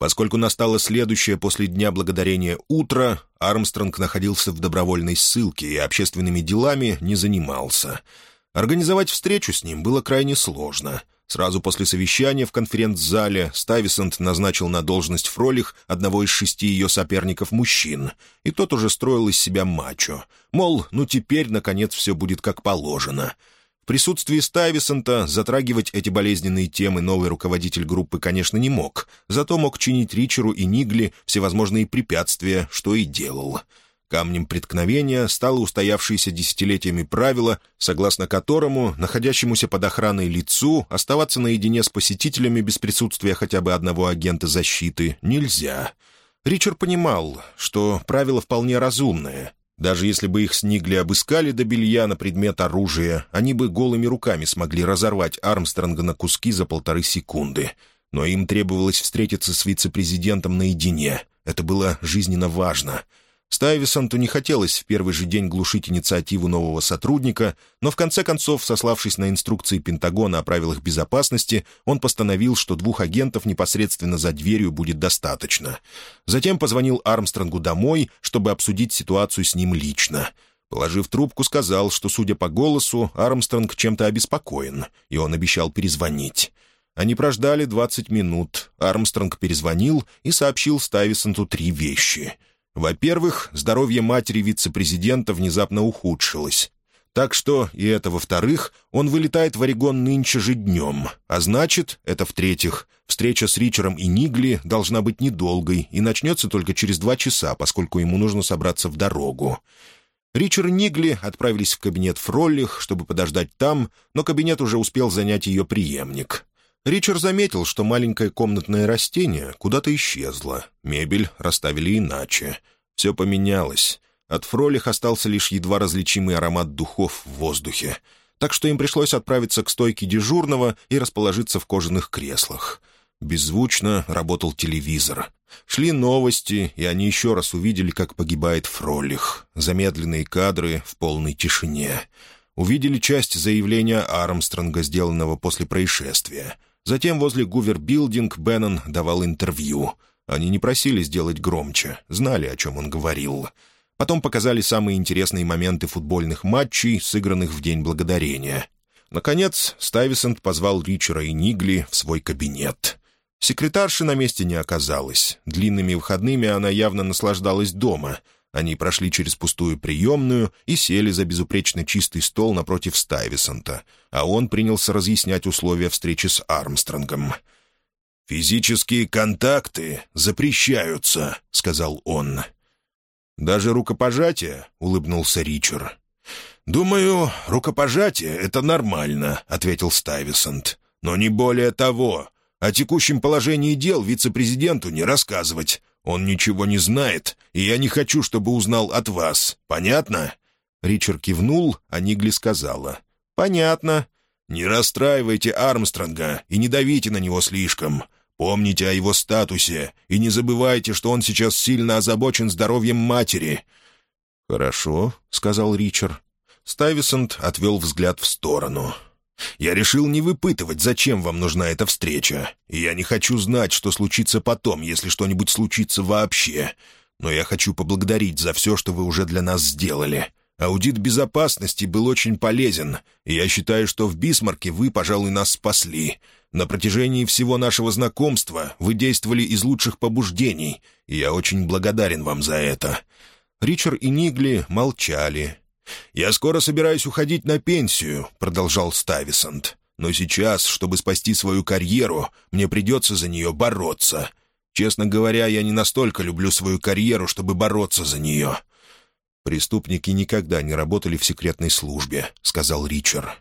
Поскольку настало следующее после Дня Благодарения утро, Армстронг находился в добровольной ссылке и общественными делами не занимался. Организовать встречу с ним было крайне сложно — Сразу после совещания в конференц-зале Стайвисонт назначил на должность Фролих одного из шести ее соперников-мужчин, и тот уже строил из себя мачо. Мол, ну теперь, наконец, все будет как положено. Присутствии Стайвисонта затрагивать эти болезненные темы новый руководитель группы, конечно, не мог, зато мог чинить Ричеру и Нигли всевозможные препятствия, что и делал. Камнем преткновения стало устоявшееся десятилетиями правило, согласно которому находящемуся под охраной лицу оставаться наедине с посетителями без присутствия хотя бы одного агента защиты нельзя. Ричард понимал, что правило вполне разумное, даже если бы их снигли обыскали до белья на предмет оружия, они бы голыми руками смогли разорвать Армстронга на куски за полторы секунды. Но им требовалось встретиться с вице-президентом наедине. Это было жизненно важно — Стайвисонту не хотелось в первый же день глушить инициативу нового сотрудника, но в конце концов, сославшись на инструкции Пентагона о правилах безопасности, он постановил, что двух агентов непосредственно за дверью будет достаточно. Затем позвонил Армстронгу домой, чтобы обсудить ситуацию с ним лично. Положив трубку, сказал, что, судя по голосу, Армстронг чем-то обеспокоен, и он обещал перезвонить. Они прождали 20 минут. Армстронг перезвонил и сообщил Стайвисонту три вещи — во-первых, здоровье матери вице-президента внезапно ухудшилось. Так что, и это во-вторых, он вылетает в Орегон нынче же днем. А значит, это в-третьих, встреча с Ричером и Нигли должна быть недолгой и начнется только через два часа, поскольку ему нужно собраться в дорогу. Ричард и Нигли отправились в кабинет Фроллих, чтобы подождать там, но кабинет уже успел занять ее преемник. Ричард заметил, что маленькое комнатное растение куда-то исчезло. Мебель расставили иначе. Все поменялось. От Фролих остался лишь едва различимый аромат духов в воздухе. Так что им пришлось отправиться к стойке дежурного и расположиться в кожаных креслах. Беззвучно работал телевизор. Шли новости, и они еще раз увидели, как погибает Фролих. Замедленные кадры в полной тишине. Увидели часть заявления Армстронга, сделанного после происшествия — Затем возле Гувер-билдинг Беннон давал интервью. Они не просили сделать громче, знали, о чем он говорил. Потом показали самые интересные моменты футбольных матчей, сыгранных в День Благодарения. Наконец, Стайвесант позвал Ричера и Нигли в свой кабинет. Секретарши на месте не оказалось. Длинными выходными она явно наслаждалась дома — они прошли через пустую приемную и сели за безупречно чистый стол напротив Стайвисонта, а он принялся разъяснять условия встречи с Армстронгом. «Физические контакты запрещаются», — сказал он. «Даже рукопожатие?» — улыбнулся Ричард. «Думаю, рукопожатие — это нормально», — ответил Стайвисонт. «Но не более того. О текущем положении дел вице-президенту не рассказывать. Он ничего не знает, и я не хочу, чтобы узнал от вас. Понятно?» Ричард кивнул, а Нигли сказала. «Понятно. Не расстраивайте Армстронга и не давите на него слишком. Помните о его статусе и не забывайте, что он сейчас сильно озабочен здоровьем матери». «Хорошо», — сказал Ричард. Стайвисонт отвел взгляд в сторону. Я решил не выпытывать, зачем вам нужна эта встреча. И я не хочу знать, что случится потом, если что-нибудь случится вообще. Но я хочу поблагодарить за все, что вы уже для нас сделали. Аудит безопасности был очень полезен, и я считаю, что в Бисмарке вы, пожалуй, нас спасли. На протяжении всего нашего знакомства вы действовали из лучших побуждений, и я очень благодарен вам за это». Ричард и Нигли молчали, «Я скоро собираюсь уходить на пенсию», — продолжал Стависант. «Но сейчас, чтобы спасти свою карьеру, мне придется за нее бороться. Честно говоря, я не настолько люблю свою карьеру, чтобы бороться за нее». «Преступники никогда не работали в секретной службе», — сказал Ричард.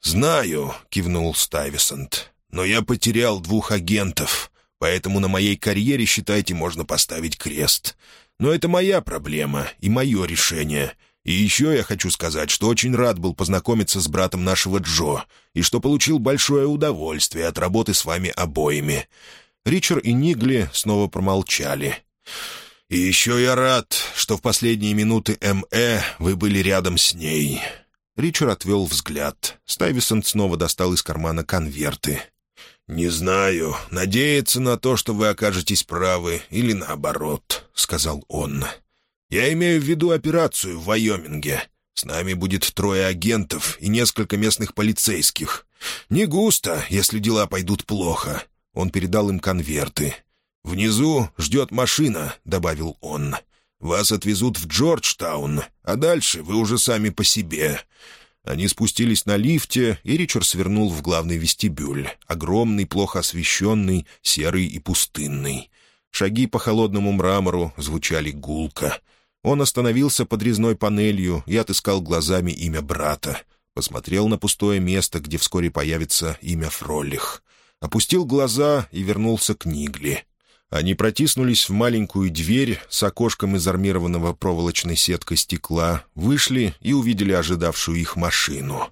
«Знаю», — кивнул Стайвисант, — «но я потерял двух агентов, поэтому на моей карьере, считайте, можно поставить крест. Но это моя проблема и мое решение, и еще я хочу сказать, что очень рад был познакомиться с братом нашего Джо, и что получил большое удовольствие от работы с вами обоими». Ричард и Нигли снова промолчали. «И еще я рад, что в последние минуты М.Э. вы были рядом с ней». Ричард отвел взгляд. Стайвисон снова достал из кармана конверты. «Не знаю, надеяться на то, что вы окажетесь правы, или наоборот», — сказал он. Я имею в виду операцию в Вайоминге. С нами будет трое агентов и несколько местных полицейских. Не густо, если дела пойдут плохо». Он передал им конверты. «Внизу ждет машина», — добавил он. «Вас отвезут в Джорджтаун, а дальше вы уже сами по себе. Они спустились на лифте, и Ричард свернул в главный вестибюль, огромный, плохо освещенный, серый и пустынный. Шаги по холодному мрамору звучали гулко. Он остановился под резной панелью и отыскал глазами имя брата. Посмотрел на пустое место, где вскоре появится имя Фролих. Опустил глаза и вернулся к Нигли. Они протиснулись в маленькую дверь с окошком из армированного проволочной сеткой стекла, вышли и увидели ожидавшую их машину.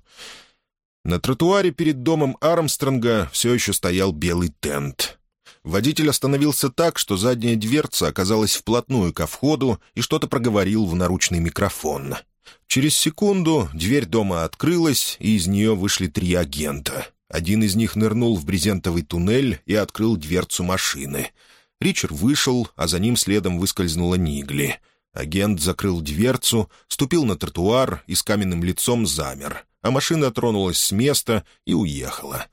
На тротуаре перед домом Армстронга все еще стоял белый тент. Водитель остановился так, что задняя дверца оказалась вплотную ко входу и что-то проговорил в наручный микрофон. Через секунду дверь дома открылась, и из нее вышли три агента. Один из них нырнул в брезентовый туннель и открыл дверцу машины — Ричард вышел, а за ним следом выскользнула Нигли. Агент закрыл дверцу, ступил на тротуар и с каменным лицом замер, а машина тронулась с места и уехала.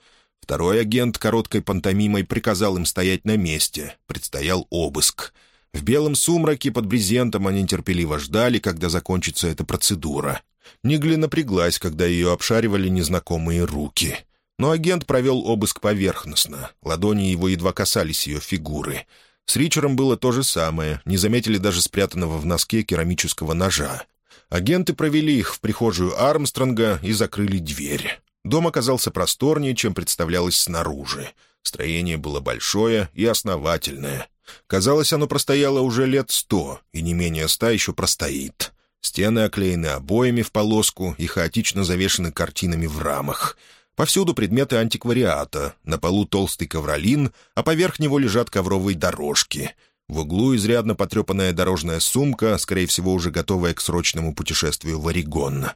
Второй агент короткой пантомимой приказал им стоять на месте. Предстоял обыск. В белом сумраке под брезентом они терпеливо ждали, когда закончится эта процедура. Нигли напряглась, когда ее обшаривали незнакомые руки. Но агент провел обыск поверхностно. Ладони его едва касались ее фигуры. С Ричером было то же самое, не заметили даже спрятанного в носке керамического ножа. Агенты провели их в прихожую Армстронга и закрыли дверь. Дом оказался просторнее, чем представлялось снаружи. Строение было большое и основательное. Казалось, оно простояло уже лет сто, и не менее ста еще простоит. Стены оклеены обоями в полоску и хаотично завешены картинами в рамах — Повсюду предметы антиквариата, на полу толстый ковролин, а поверх него лежат ковровые дорожки. В углу изрядно потрепанная дорожная сумка, скорее всего, уже готовая к срочному путешествию в Орегон.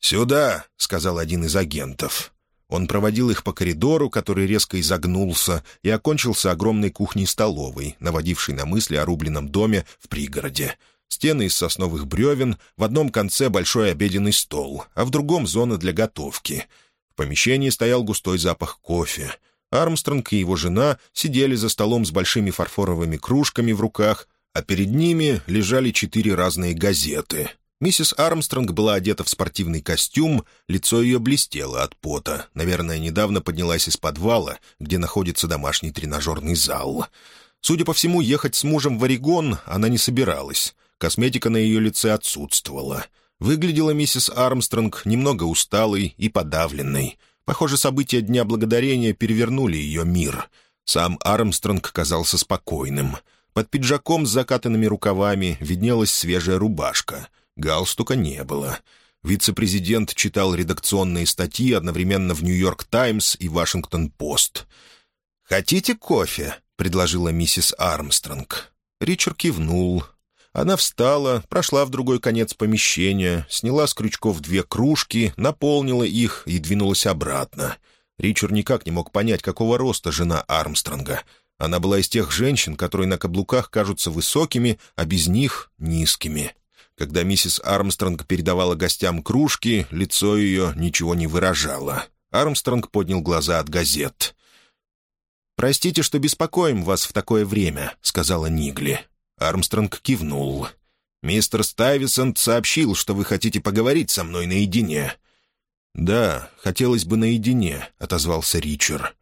«Сюда!» — сказал один из агентов. Он проводил их по коридору, который резко изогнулся, и окончился огромной кухней-столовой, наводившей на мысли о рубленном доме в пригороде. Стены из сосновых бревен, в одном конце большой обеденный стол, а в другом — зона для готовки — в помещении стоял густой запах кофе. Армстронг и его жена сидели за столом с большими фарфоровыми кружками в руках, а перед ними лежали четыре разные газеты. Миссис Армстронг была одета в спортивный костюм, лицо ее блестело от пота. Наверное, недавно поднялась из подвала, где находится домашний тренажерный зал. Судя по всему, ехать с мужем в Орегон она не собиралась. Косметика на ее лице отсутствовала. Выглядела миссис Армстронг немного усталой и подавленной. Похоже, события Дня Благодарения перевернули ее мир. Сам Армстронг казался спокойным. Под пиджаком с закатанными рукавами виднелась свежая рубашка. Галстука не было. Вице-президент читал редакционные статьи одновременно в «Нью-Йорк Таймс» и «Вашингтон-Пост». «Хотите кофе?» — предложила миссис Армстронг. Ричард кивнул, она встала, прошла в другой конец помещения, сняла с крючков две кружки, наполнила их и двинулась обратно. Ричард никак не мог понять, какого роста жена Армстронга. Она была из тех женщин, которые на каблуках кажутся высокими, а без них — низкими. Когда миссис Армстронг передавала гостям кружки, лицо ее ничего не выражало. Армстронг поднял глаза от газет. «Простите, что беспокоим вас в такое время», — сказала Нигли. Армстронг кивнул. «Мистер Стайвисонт сообщил, что вы хотите поговорить со мной наедине». «Да, хотелось бы наедине», — отозвался Ричард.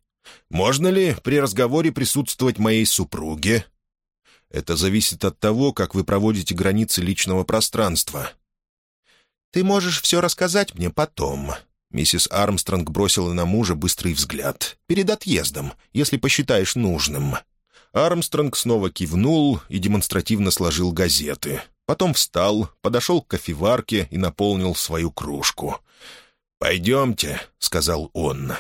«Можно ли при разговоре присутствовать моей супруге?» «Это зависит от того, как вы проводите границы личного пространства». «Ты можешь все рассказать мне потом». Миссис Армстронг бросила на мужа быстрый взгляд. «Перед отъездом, если посчитаешь нужным». Армстронг снова кивнул и демонстративно сложил газеты. Потом встал, подошел к кофеварке и наполнил свою кружку. «Пойдемте», — сказал он.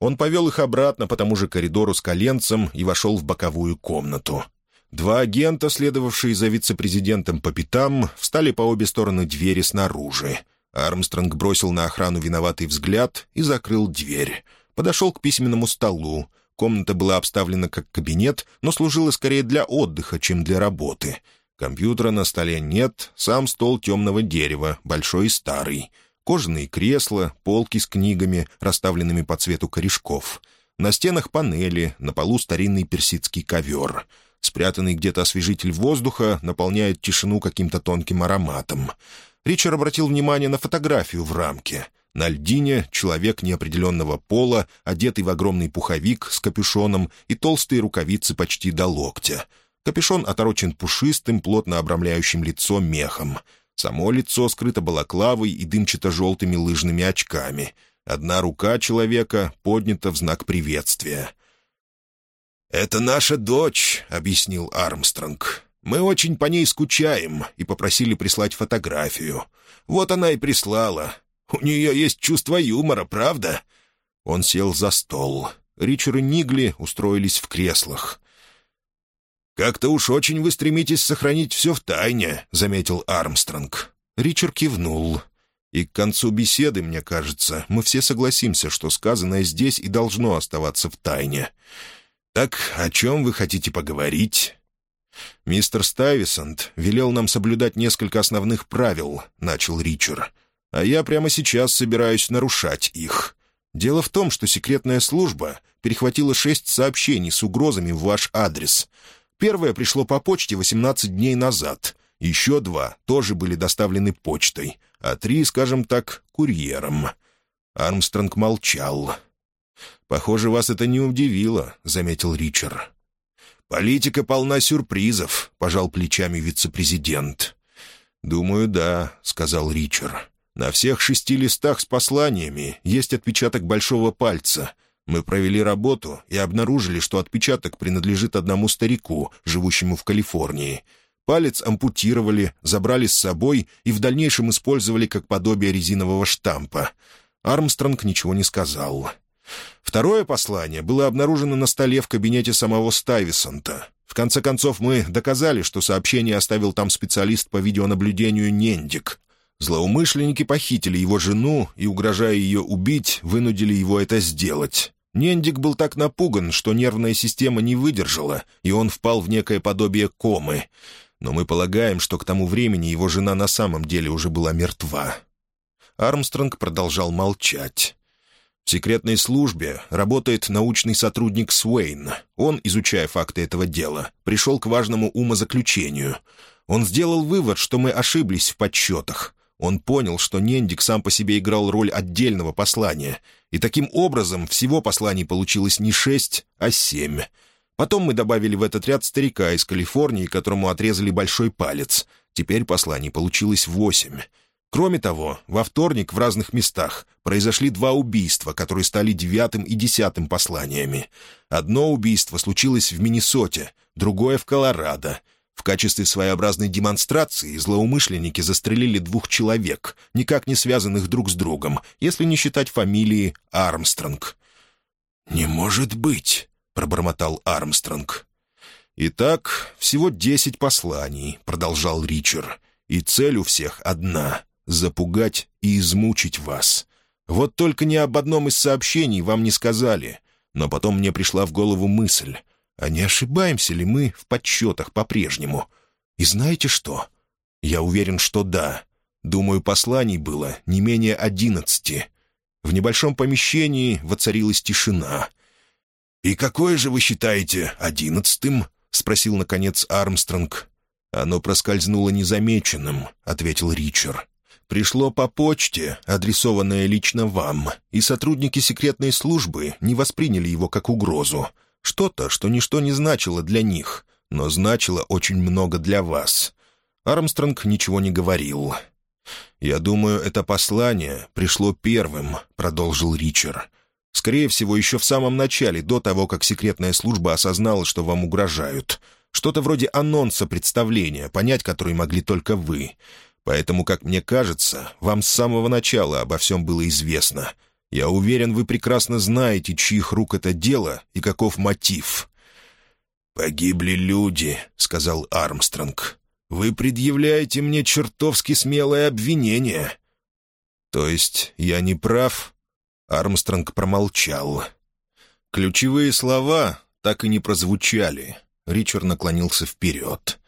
Он повел их обратно по тому же коридору с коленцем и вошел в боковую комнату. Два агента, следовавшие за вице-президентом по пятам, встали по обе стороны двери снаружи. Армстронг бросил на охрану виноватый взгляд и закрыл дверь. Подошел к письменному столу, Комната была обставлена как кабинет, но служила скорее для отдыха, чем для работы. Компьютера на столе нет, сам стол темного дерева, большой и старый. Кожаные кресла, полки с книгами, расставленными по цвету корешков. На стенах панели, на полу старинный персидский ковер. Спрятанный где-то освежитель воздуха наполняет тишину каким-то тонким ароматом. Ричард обратил внимание на фотографию в рамке. На льдине человек неопределенного пола, одетый в огромный пуховик с капюшоном и толстые рукавицы почти до локтя. Капюшон оторочен пушистым, плотно обрамляющим лицо мехом. Само лицо скрыто балаклавой и дымчато-желтыми лыжными очками. Одна рука человека поднята в знак приветствия. «Это наша дочь», — объяснил Армстронг. «Мы очень по ней скучаем и попросили прислать фотографию. Вот она и прислала. У нее есть чувство юмора, правда?» Он сел за стол. Ричард и Нигли устроились в креслах. «Как-то уж очень вы стремитесь сохранить все в тайне», — заметил Армстронг. Ричард кивнул. «И к концу беседы, мне кажется, мы все согласимся, что сказанное здесь и должно оставаться в тайне. Так о чем вы хотите поговорить?» «Мистер Стайвисонт велел нам соблюдать несколько основных правил», — начал Ричард. «А я прямо сейчас собираюсь нарушать их. Дело в том, что секретная служба перехватила шесть сообщений с угрозами в ваш адрес — Первое пришло по почте 18 дней назад. Еще два тоже были доставлены почтой, а три, скажем так, курьером. Армстронг молчал. «Похоже, вас это не удивило», — заметил Ричард. «Политика полна сюрпризов», — пожал плечами вице-президент. «Думаю, да», — сказал Ричард. «На всех шести листах с посланиями есть отпечаток большого пальца — мы провели работу и обнаружили, что отпечаток принадлежит одному старику, живущему в Калифорнии. Палец ампутировали, забрали с собой и в дальнейшем использовали как подобие резинового штампа. Армстронг ничего не сказал. Второе послание было обнаружено на столе в кабинете самого Стайвисонта. В конце концов, мы доказали, что сообщение оставил там специалист по видеонаблюдению Нендик. Злоумышленники похитили его жену и, угрожая ее убить, вынудили его это сделать. Нендик был так напуган, что нервная система не выдержала, и он впал в некое подобие комы. Но мы полагаем, что к тому времени его жена на самом деле уже была мертва. Армстронг продолжал молчать. В секретной службе работает научный сотрудник Суэйн. Он, изучая факты этого дела, пришел к важному умозаключению. Он сделал вывод, что мы ошиблись в подсчетах. Он понял, что Нендик сам по себе играл роль отдельного послания, и таким образом всего посланий получилось не шесть, а семь. Потом мы добавили в этот ряд старика из Калифорнии, которому отрезали большой палец. Теперь посланий получилось восемь. Кроме того, во вторник в разных местах произошли два убийства, которые стали девятым и десятым посланиями. Одно убийство случилось в Миннесоте, другое — в Колорадо — в качестве своеобразной демонстрации злоумышленники застрелили двух человек, никак не связанных друг с другом, если не считать фамилии Армстронг. «Не может быть!» — пробормотал Армстронг. «Итак, всего десять посланий», — продолжал Ричард. «И цель у всех одна — запугать и измучить вас. Вот только ни об одном из сообщений вам не сказали. Но потом мне пришла в голову мысль. А не ошибаемся ли мы в подсчетах по-прежнему? И знаете что? Я уверен, что да. Думаю, посланий было не менее одиннадцати. В небольшом помещении воцарилась тишина. «И какое же вы считаете одиннадцатым?» — спросил, наконец, Армстронг. «Оно проскользнуло незамеченным», — ответил Ричард. «Пришло по почте, адресованное лично вам, и сотрудники секретной службы не восприняли его как угрозу. Что-то, что ничто не значило для них, но значило очень много для вас. Армстронг ничего не говорил. «Я думаю, это послание пришло первым», — продолжил Ричард. «Скорее всего, еще в самом начале, до того, как секретная служба осознала, что вам угрожают. Что-то вроде анонса представления, понять который могли только вы. Поэтому, как мне кажется, вам с самого начала обо всем было известно. Я уверен, вы прекрасно знаете, чьих рук это дело и каков мотив». «Погибли люди», — сказал Армстронг. «Вы предъявляете мне чертовски смелое обвинение». «То есть я не прав?» Армстронг промолчал. Ключевые слова так и не прозвучали. Ричард наклонился вперед.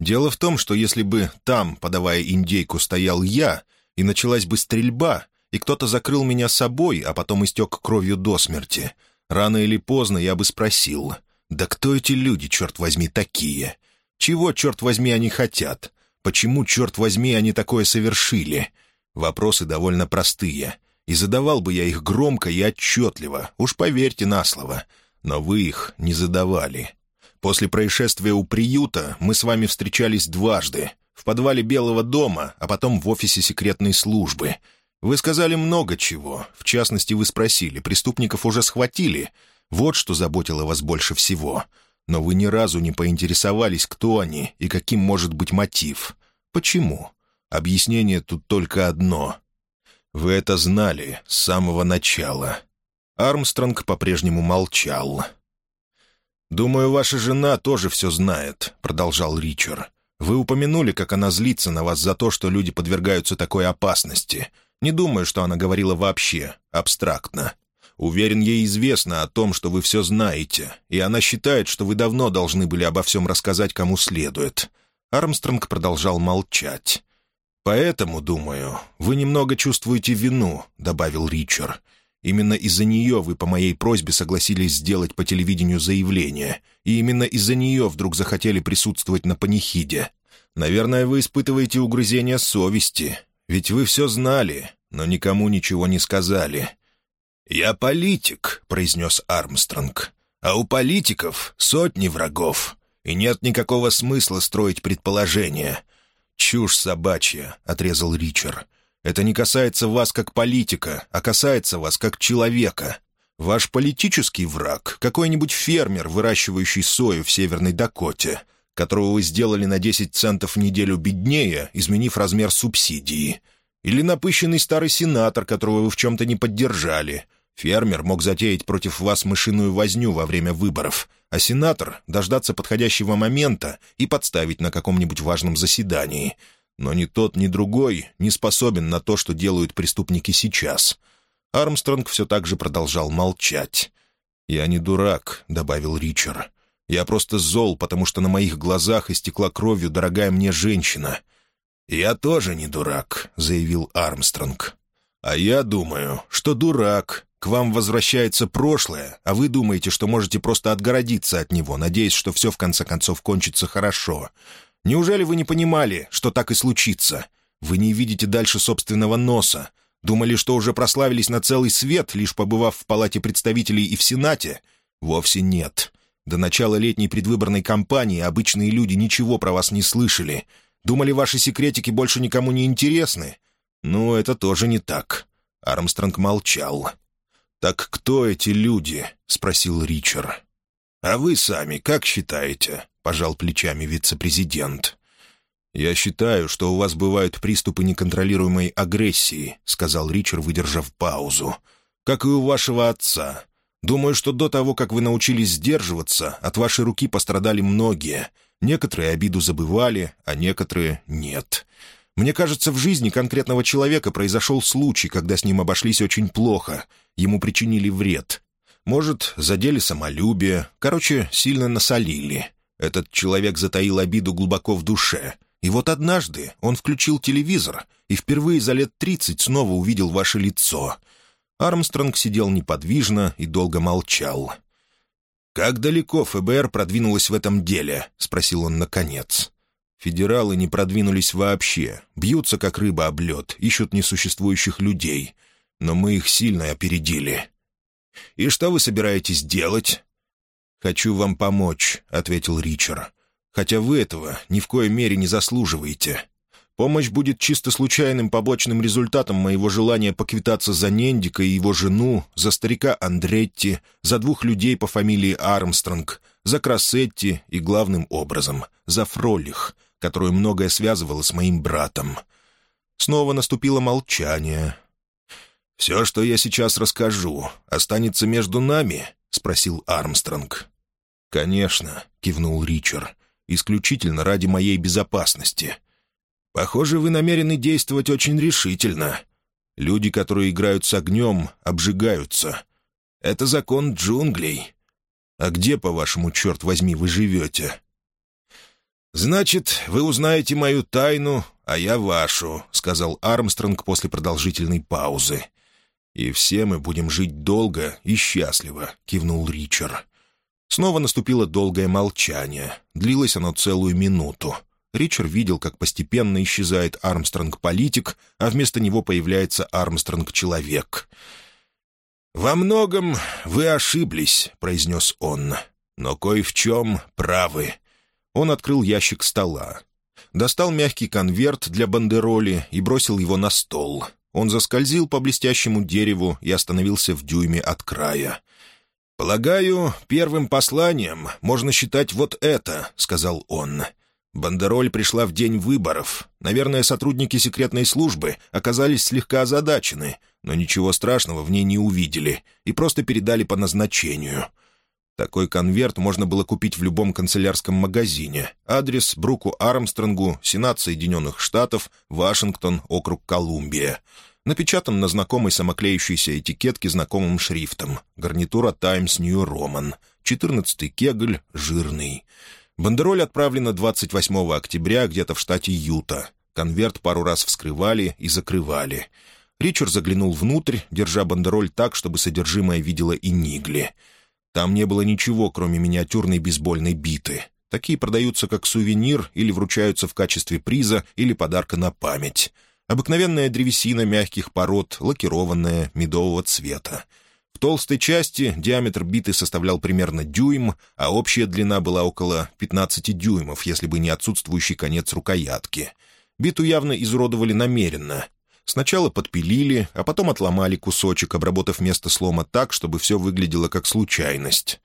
«Дело в том, что если бы там, подавая индейку, стоял я, и началась бы стрельба, и кто-то закрыл меня собой, а потом истек кровью до смерти. Рано или поздно я бы спросил, «Да кто эти люди, черт возьми, такие? Чего, черт возьми, они хотят? Почему, черт возьми, они такое совершили? Вопросы довольно простые, и задавал бы я их громко и отчетливо, уж поверьте на слово. Но вы их не задавали. После происшествия у приюта мы с вами встречались дважды. В подвале Белого дома, а потом в офисе секретной службы. Вы сказали много чего. В частности, вы спросили, преступников уже схватили? Вот что заботило вас больше всего. Но вы ни разу не поинтересовались, кто они и каким может быть мотив. Почему? Объяснение тут только одно. Вы это знали с самого начала. Армстронг по-прежнему молчал. «Думаю, ваша жена тоже все знает», — продолжал Ричард. «Вы упомянули, как она злится на вас за то, что люди подвергаются такой опасности. Не думаю, что она говорила вообще, абстрактно. Уверен, ей известно о том, что вы все знаете, и она считает, что вы давно должны были обо всем рассказать, кому следует». Армстронг продолжал молчать. «Поэтому, думаю, вы немного чувствуете вину», — добавил Ричард. Именно из-за нее вы по моей просьбе согласились сделать по телевидению заявление, и именно из-за нее вдруг захотели присутствовать на панихиде. Наверное, вы испытываете угрызение совести, ведь вы все знали, но никому ничего не сказали». «Я политик», — произнес Армстронг, «а у политиков сотни врагов, и нет никакого смысла строить предположения». «Чушь собачья», — отрезал Ричард. Это не касается вас как политика, а касается вас как человека. Ваш политический враг — какой-нибудь фермер, выращивающий сою в Северной Дакоте, которого вы сделали на 10 центов в неделю беднее, изменив размер субсидии. Или напыщенный старый сенатор, которого вы в чем-то не поддержали. Фермер мог затеять против вас мышиную возню во время выборов, а сенатор — дождаться подходящего момента и подставить на каком-нибудь важном заседании — но ни тот, ни другой не способен на то, что делают преступники сейчас. Армстронг все так же продолжал молчать. «Я не дурак», — добавил Ричард. «Я просто зол, потому что на моих глазах истекла кровью дорогая мне женщина». «Я тоже не дурак», — заявил Армстронг. «А я думаю, что дурак. К вам возвращается прошлое, а вы думаете, что можете просто отгородиться от него, надеясь, что все в конце концов кончится хорошо. Неужели вы не понимали, что так и случится? Вы не видите дальше собственного носа. Думали, что уже прославились на целый свет, лишь побывав в Палате представителей и в Сенате? Вовсе нет. До начала летней предвыборной кампании обычные люди ничего про вас не слышали. Думали, ваши секретики больше никому не интересны? Ну, это тоже не так. Армстронг молчал. «Так кто эти люди?» — спросил Ричард. «А вы сами как считаете?» Пожал плечами вице-президент. «Я считаю, что у вас бывают приступы неконтролируемой агрессии», — сказал Ричард, выдержав паузу. «Как и у вашего отца. Думаю, что до того, как вы научились сдерживаться, от вашей руки пострадали многие. Некоторые обиду забывали, а некоторые — нет. Мне кажется, в жизни конкретного человека произошел случай, когда с ним обошлись очень плохо. Ему причинили вред. Может, задели самолюбие, короче, сильно насолили. Этот человек затаил обиду глубоко в душе. И вот однажды он включил телевизор и впервые за лет тридцать снова увидел ваше лицо. Армстронг сидел неподвижно и долго молчал. «Как далеко ФБР продвинулось в этом деле?» — спросил он наконец. «Федералы не продвинулись вообще. Бьются, как рыба об лед, ищут несуществующих людей. Но мы их сильно опередили». «И что вы собираетесь делать?» «Хочу вам помочь», — ответил Ричард. «Хотя вы этого ни в коей мере не заслуживаете. Помощь будет чисто случайным побочным результатом моего желания поквитаться за Нендика и его жену, за старика Андретти, за двух людей по фамилии Армстронг, за Крассетти и, главным образом, за Фролих, которую многое связывало с моим братом». Снова наступило молчание. «Все, что я сейчас расскажу, останется между нами?» — спросил Армстронг. «Конечно», — кивнул Ричард, — «исключительно ради моей безопасности». «Похоже, вы намерены действовать очень решительно. Люди, которые играют с огнем, обжигаются. Это закон джунглей. А где, по-вашему, черт возьми, вы живете?» «Значит, вы узнаете мою тайну, а я вашу», — сказал Армстронг после продолжительной паузы. «И все мы будем жить долго и счастливо», — кивнул Ричард. Снова наступило долгое молчание. Длилось оно целую минуту. Ричард видел, как постепенно исчезает Армстронг-политик, а вместо него появляется Армстронг-человек. «Во многом вы ошиблись», — произнес он, — «но кое в чем правы». Он открыл ящик стола. Достал мягкий конверт для бандероли и бросил его на стол. Он заскользил по блестящему дереву и остановился в дюйме от края. «Полагаю, первым посланием можно считать вот это», — сказал он. Бандероль пришла в день выборов. Наверное, сотрудники секретной службы оказались слегка озадачены, но ничего страшного в ней не увидели и просто передали по назначению. Такой конверт можно было купить в любом канцелярском магазине. Адрес Бруку Армстронгу, Сенат Соединенных Штатов, Вашингтон, округ Колумбия. Напечатан на знакомой самоклеющейся этикетке знакомым шрифтом. Гарнитура «Таймс Нью Роман». 14-й кегль, жирный. Бандероль отправлена 28 октября где-то в штате Юта. Конверт пару раз вскрывали и закрывали. Ричард заглянул внутрь, держа бандероль так, чтобы содержимое видела и Нигли. Там не было ничего, кроме миниатюрной бейсбольной биты. Такие продаются как сувенир или вручаются в качестве приза или подарка на память. Обыкновенная древесина мягких пород, лакированная, медового цвета. В толстой части диаметр биты составлял примерно дюйм, а общая длина была около 15 дюймов, если бы не отсутствующий конец рукоятки. Биту явно изуродовали намеренно. Сначала подпилили, а потом отломали кусочек, обработав место слома так, чтобы все выглядело как случайность.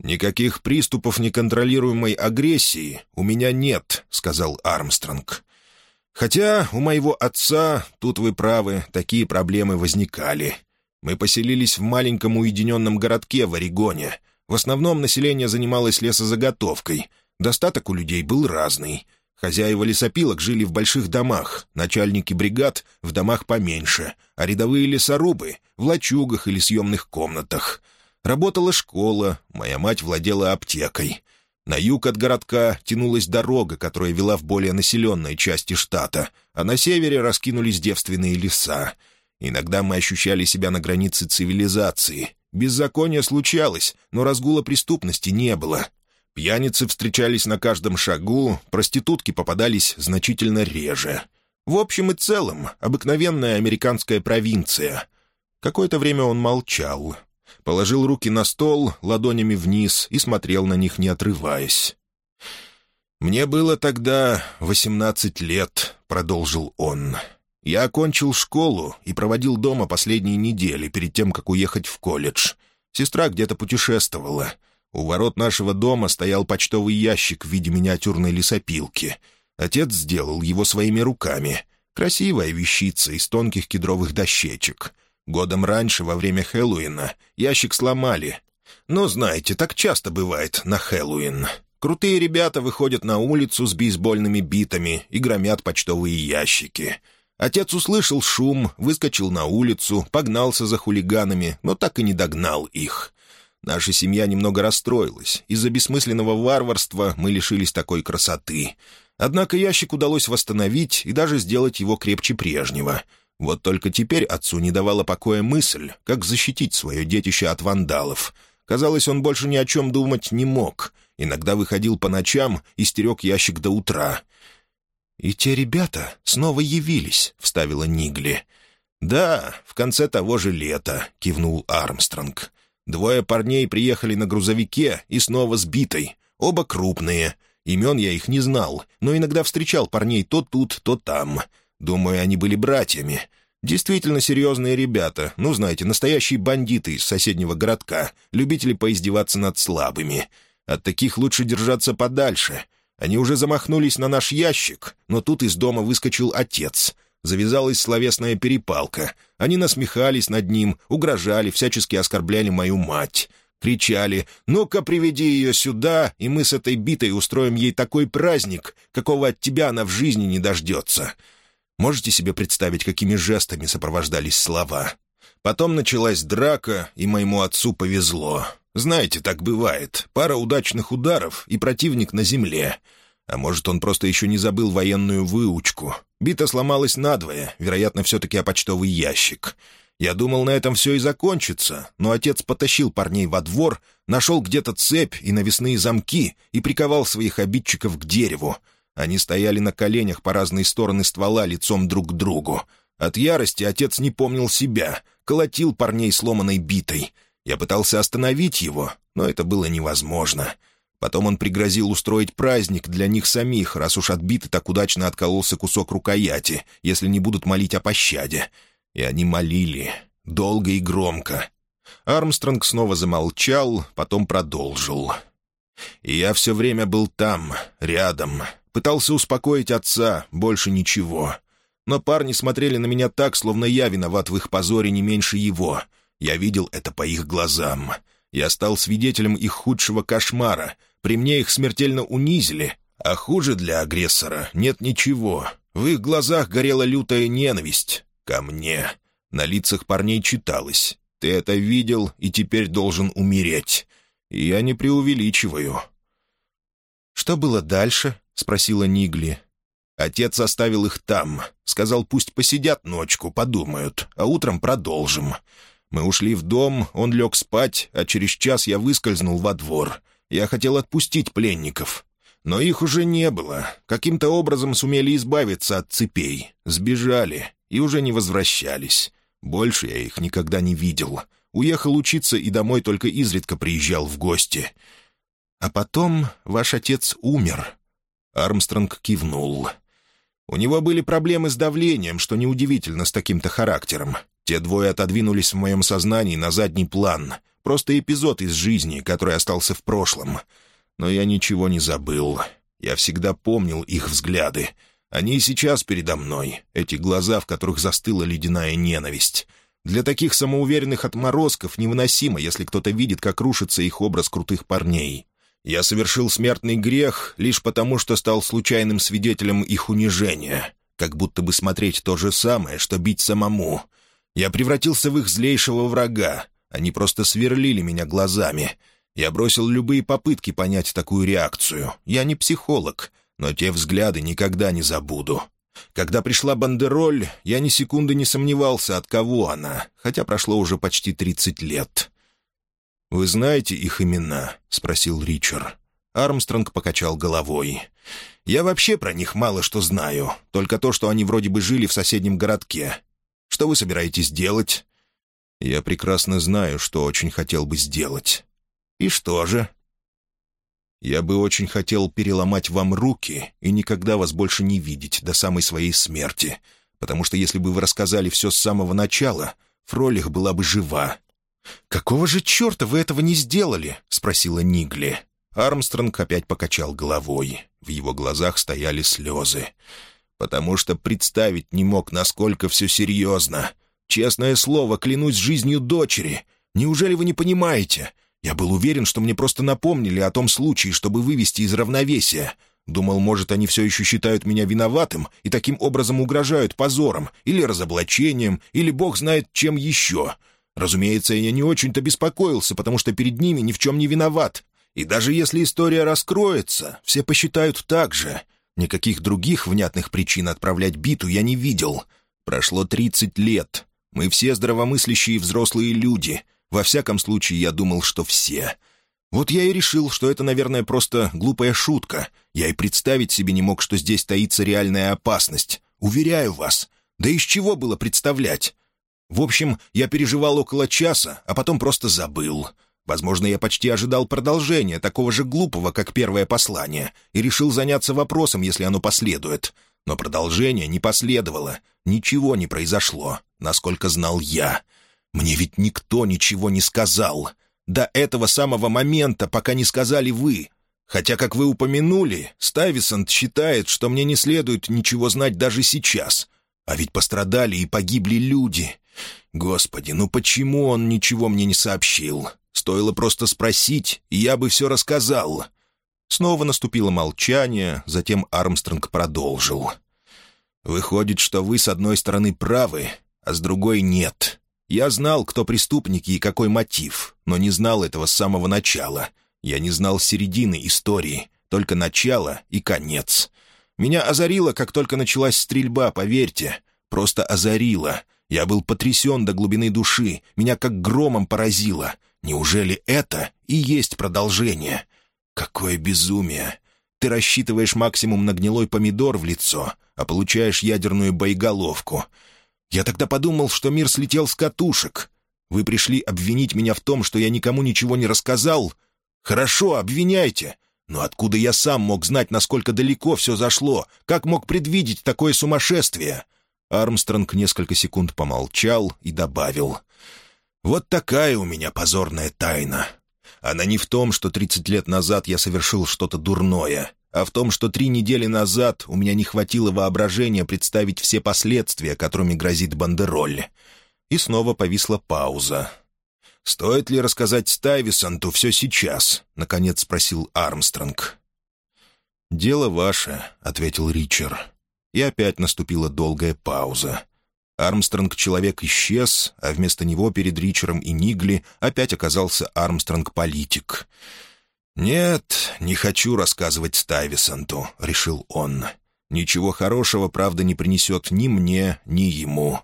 «Никаких приступов неконтролируемой агрессии у меня нет», — сказал Армстронг. «Хотя у моего отца, тут вы правы, такие проблемы возникали. Мы поселились в маленьком уединенном городке в Орегоне. В основном население занималось лесозаготовкой. Достаток у людей был разный. Хозяева лесопилок жили в больших домах, начальники бригад — в домах поменьше, а рядовые лесорубы — в лачугах или съемных комнатах. Работала школа, моя мать владела аптекой. На юг от городка тянулась дорога, которая вела в более населенной части штата, а на севере раскинулись девственные леса — Иногда мы ощущали себя на границе цивилизации. Беззаконие случалось, но разгула преступности не было. Пьяницы встречались на каждом шагу, проститутки попадались значительно реже. В общем и целом, обыкновенная американская провинция. Какое-то время он молчал. Положил руки на стол, ладонями вниз, и смотрел на них, не отрываясь. «Мне было тогда восемнадцать лет», — продолжил он. Я окончил школу и проводил дома последние недели перед тем, как уехать в колледж. Сестра где-то путешествовала. У ворот нашего дома стоял почтовый ящик в виде миниатюрной лесопилки. Отец сделал его своими руками. Красивая вещица из тонких кедровых дощечек. Годом раньше, во время Хэллоуина, ящик сломали. Но, знаете, так часто бывает на Хэллоуин. Крутые ребята выходят на улицу с бейсбольными битами и громят почтовые ящики — Отец услышал шум, выскочил на улицу, погнался за хулиганами, но так и не догнал их. Наша семья немного расстроилась. Из-за бессмысленного варварства мы лишились такой красоты. Однако ящик удалось восстановить и даже сделать его крепче прежнего. Вот только теперь отцу не давала покоя мысль, как защитить свое детище от вандалов. Казалось, он больше ни о чем думать не мог. Иногда выходил по ночам и стерег ящик до утра. «И те ребята снова явились», — вставила Нигли. «Да, в конце того же лета», — кивнул Армстронг. «Двое парней приехали на грузовике и снова сбитой. Оба крупные. Имен я их не знал, но иногда встречал парней то тут, то там. Думаю, они были братьями. Действительно серьезные ребята, ну, знаете, настоящие бандиты из соседнего городка, любители поиздеваться над слабыми. От таких лучше держаться подальше. Они уже замахнулись на наш ящик, но тут из дома выскочил отец. Завязалась словесная перепалка. Они насмехались над ним, угрожали, всячески оскорбляли мою мать. Кричали «Ну-ка, приведи ее сюда, и мы с этой битой устроим ей такой праздник, какого от тебя она в жизни не дождется». Можете себе представить, какими жестами сопровождались слова? Потом началась драка, и моему отцу повезло. Знаете, так бывает. Пара удачных ударов, и противник на земле. А может, он просто еще не забыл военную выучку. Бита сломалась надвое, вероятно, все-таки о почтовый ящик. Я думал, на этом все и закончится, но отец потащил парней во двор, нашел где-то цепь и навесные замки и приковал своих обидчиков к дереву. Они стояли на коленях по разные стороны ствола лицом друг к другу. От ярости отец не помнил себя, колотил парней сломанной битой. Я пытался остановить его, но это было невозможно. Потом он пригрозил устроить праздник для них самих, раз уж отбитый так удачно откололся кусок рукояти, если не будут молить о пощаде. И они молили. Долго и громко. Армстронг снова замолчал, потом продолжил. И я все время был там, рядом. Пытался успокоить отца, больше ничего. Но парни смотрели на меня так, словно я виноват в их позоре не меньше его. Я видел это по их глазам. Я стал свидетелем их худшего кошмара — при мне их смертельно унизили, а хуже для агрессора нет ничего. В их глазах горела лютая ненависть. Ко мне. На лицах парней читалось. «Ты это видел и теперь должен умереть». И я не преувеличиваю.
«Что было дальше?» — спросила Нигли.
Отец оставил их там. Сказал, пусть посидят ночку, подумают, а утром продолжим. Мы ушли в дом, он лег спать, а через час я выскользнул во двор. Я хотел отпустить пленников. Но их уже не было. Каким-то образом сумели избавиться от цепей. Сбежали и уже не возвращались. Больше я их никогда не видел. Уехал учиться и домой только изредка приезжал в гости.
А потом ваш отец умер.
Армстронг кивнул. У него были проблемы с давлением, что неудивительно с таким-то характером. Те двое отодвинулись в моем сознании на задний план — Просто эпизод из жизни, который остался в прошлом. Но я ничего не забыл. Я всегда помнил их взгляды. Они и сейчас передо мной, эти глаза, в которых застыла ледяная ненависть. Для таких самоуверенных отморозков невыносимо, если кто-то видит, как рушится их образ крутых парней. Я совершил смертный грех лишь потому, что стал случайным свидетелем их унижения, как будто бы смотреть то же самое, что бить самому. Я превратился в их злейшего врага, они просто сверлили меня глазами. Я бросил любые попытки понять такую реакцию. Я не психолог, но те взгляды никогда не забуду. Когда пришла бандероль, я ни секунды не сомневался, от кого она, хотя прошло уже почти тридцать лет. «Вы знаете их имена?» — спросил Ричард. Армстронг покачал головой. «Я вообще про них мало что знаю, только то, что они вроде бы жили в соседнем городке. Что вы собираетесь делать?» Я прекрасно знаю, что очень хотел бы сделать. И что же? Я бы очень хотел переломать вам руки и никогда вас больше не видеть до самой своей смерти, потому что если бы вы рассказали все с самого начала, Фролих была бы жива. «Какого же черта вы этого не сделали?» — спросила Нигли. Армстронг опять покачал головой. В его глазах стояли слезы. «Потому что представить не мог, насколько все серьезно. Честное слово, клянусь жизнью дочери. Неужели вы не понимаете? Я был уверен, что мне просто напомнили о том случае, чтобы вывести из равновесия. Думал, может, они все еще считают меня виноватым и таким образом угрожают позором или разоблачением, или бог знает чем еще. Разумеется, я не очень-то беспокоился, потому что перед ними ни в чем не виноват. И даже если история раскроется, все посчитают так же. Никаких других внятных причин отправлять биту я не видел. Прошло тридцать лет. Мы все здравомыслящие взрослые люди. Во всяком случае, я думал, что все. Вот я и решил, что это, наверное, просто глупая шутка. Я и представить себе не мог, что здесь таится реальная опасность. Уверяю вас. Да из чего было представлять? В общем, я переживал около часа, а потом просто забыл. Возможно, я почти ожидал продолжения, такого же глупого, как первое послание, и решил заняться вопросом, если оно последует. Но продолжение не последовало, ничего не произошло, насколько знал я. Мне ведь никто ничего не сказал. До этого самого момента, пока не сказали вы. Хотя, как вы упомянули, Стайвисонт считает, что мне не следует ничего знать даже сейчас. А ведь пострадали и погибли люди. Господи, ну почему он ничего мне не сообщил? Стоило просто спросить, и я бы все рассказал. Снова наступило молчание, затем Армстронг продолжил. «Выходит, что вы с одной стороны правы, а с другой нет. Я знал, кто преступники и какой мотив, но не знал этого с самого начала. Я не знал середины истории, только начало и конец. Меня озарило, как только началась стрельба, поверьте. Просто озарило. Я был потрясен до глубины души, меня как громом поразило. Неужели это и есть продолжение?» Какое безумие! Ты рассчитываешь максимум на гнилой помидор в лицо, а получаешь ядерную боеголовку. Я тогда подумал, что мир слетел с катушек. Вы пришли обвинить меня в том, что я никому ничего не рассказал? Хорошо, обвиняйте. Но откуда я сам мог знать, насколько далеко все зашло? Как мог предвидеть такое сумасшествие?» Армстронг несколько секунд помолчал и добавил. «Вот такая у меня позорная тайна. Она не в том, что тридцать лет назад я совершил что-то дурное, а в том, что три недели назад у меня не хватило воображения представить все последствия, которыми грозит бандероль». И снова повисла пауза. «Стоит ли рассказать Стайвисонту все сейчас?» — наконец спросил Армстронг. «Дело ваше», — ответил Ричард. И опять наступила долгая пауза. Армстронг человек исчез, а вместо него перед Ричером и Нигли опять оказался Армстронг-политик. «Нет, не хочу рассказывать Стайвисонту», — решил он. «Ничего хорошего, правда, не принесет ни мне, ни ему.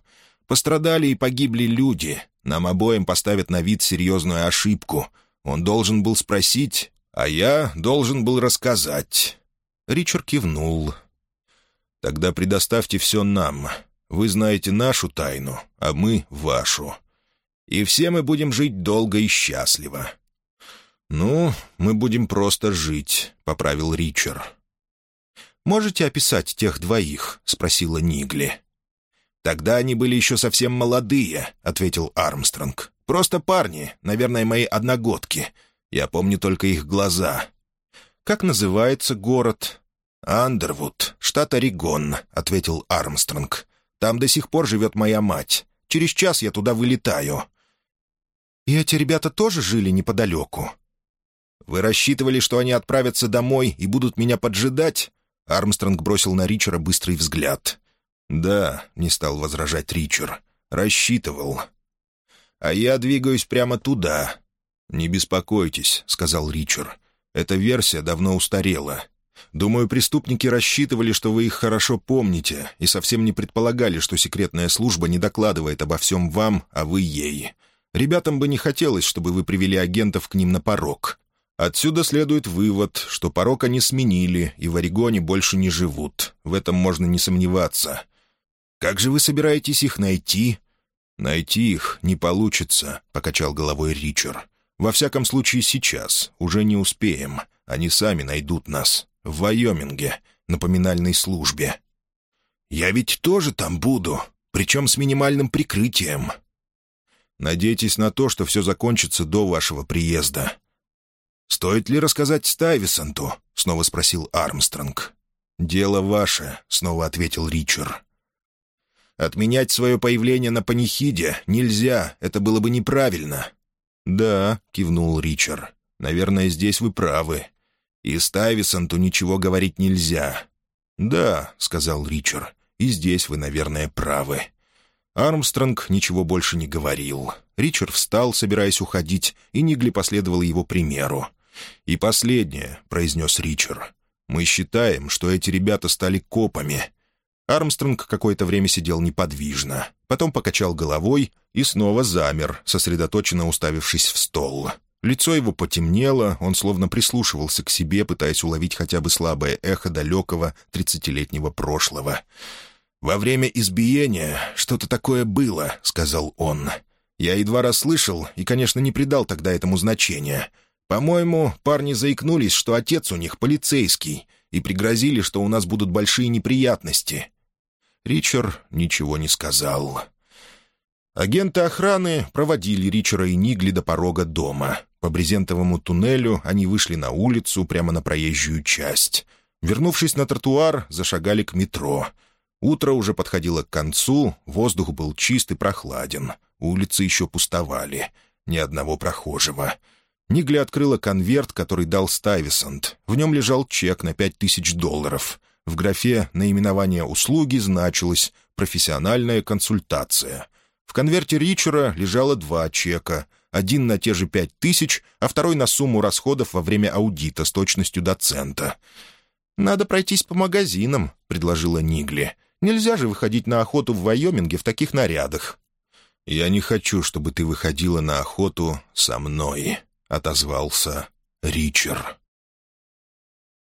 Пострадали и погибли люди. Нам обоим поставят на вид серьезную ошибку. Он должен был спросить, а я должен был рассказать». Ричард кивнул. «Тогда предоставьте все нам. Вы знаете нашу тайну, а мы — вашу. И все мы будем жить долго и счастливо». «Ну, мы будем просто жить», — поправил Ричард. «Можете описать тех двоих?» — спросила Нигли. «Тогда они были еще совсем молодые», — ответил Армстронг. «Просто парни, наверное, мои одногодки. Я помню только их глаза». «Как называется город?» «Андервуд, штат Орегон», — ответил Армстронг. «Там до сих пор живет моя мать. Через час я туда вылетаю». «И эти ребята тоже жили неподалеку?» «Вы рассчитывали, что они отправятся домой и будут меня поджидать?» Армстронг бросил на Ричера быстрый взгляд. «Да», — не стал возражать Ричард, — «рассчитывал». «А я двигаюсь прямо туда». «Не беспокойтесь», — сказал Ричард. «Эта версия давно устарела. Думаю, преступники рассчитывали, что вы их хорошо помните, и совсем не предполагали, что секретная служба не докладывает обо всем вам, а вы ей. Ребятам бы не хотелось, чтобы вы привели агентов к ним на порог. Отсюда следует вывод, что порог они сменили и в Орегоне больше не живут. В этом можно не сомневаться. Как же вы собираетесь их найти?» «Найти их не получится», — покачал головой Ричард. «Во всяком случае сейчас. Уже не успеем. Они сами найдут нас. В Вайоминге, на поминальной службе». «Я ведь тоже там буду, причем с минимальным прикрытием». «Надейтесь на то, что все закончится до вашего приезда». «Стоит ли рассказать Стайвисонту?» — снова спросил Армстронг. «Дело ваше», — снова ответил Ричард. Отменять свое появление на панихиде нельзя, это было бы неправильно». «Да», — кивнул Ричард, — «наверное, здесь вы правы. И Стайвисонту ничего говорить нельзя». «Да», — сказал Ричард, — «и здесь вы, наверное, правы». Армстронг ничего больше не говорил. Ричард встал, собираясь уходить, и Нигли последовал его примеру. «И последнее», — произнес Ричард, — «мы считаем, что эти ребята стали копами, Армстронг какое-то время сидел неподвижно, потом покачал головой и снова замер, сосредоточенно уставившись в стол. Лицо его потемнело, он словно прислушивался к себе, пытаясь уловить хотя бы слабое эхо далекого тридцатилетнего прошлого. «Во время избиения что-то такое было», — сказал он. «Я едва расслышал и, конечно, не придал тогда этому значения. По-моему, парни заикнулись, что отец у них полицейский, и пригрозили, что у нас будут большие неприятности. Ричард ничего не сказал. Агенты охраны проводили Ричера и Нигли до порога дома. По брезентовому туннелю они вышли на улицу, прямо на проезжую часть. Вернувшись на тротуар, зашагали к метро. Утро уже подходило к концу, воздух был чист и прохладен. Улицы еще пустовали. Ни одного прохожего. Нигли открыла конверт, который дал Стайвисонт. В нем лежал чек на пять тысяч долларов. В графе наименование услуги значилось «профессиональная консультация». В конверте Ричера лежало два чека. Один на те же пять тысяч, а второй на сумму расходов во время аудита с точностью до цента. «Надо пройтись по магазинам», — предложила Нигли. «Нельзя же выходить на охоту в Вайоминге в таких нарядах». «Я не хочу, чтобы ты выходила на охоту со мной», — отозвался Ричард.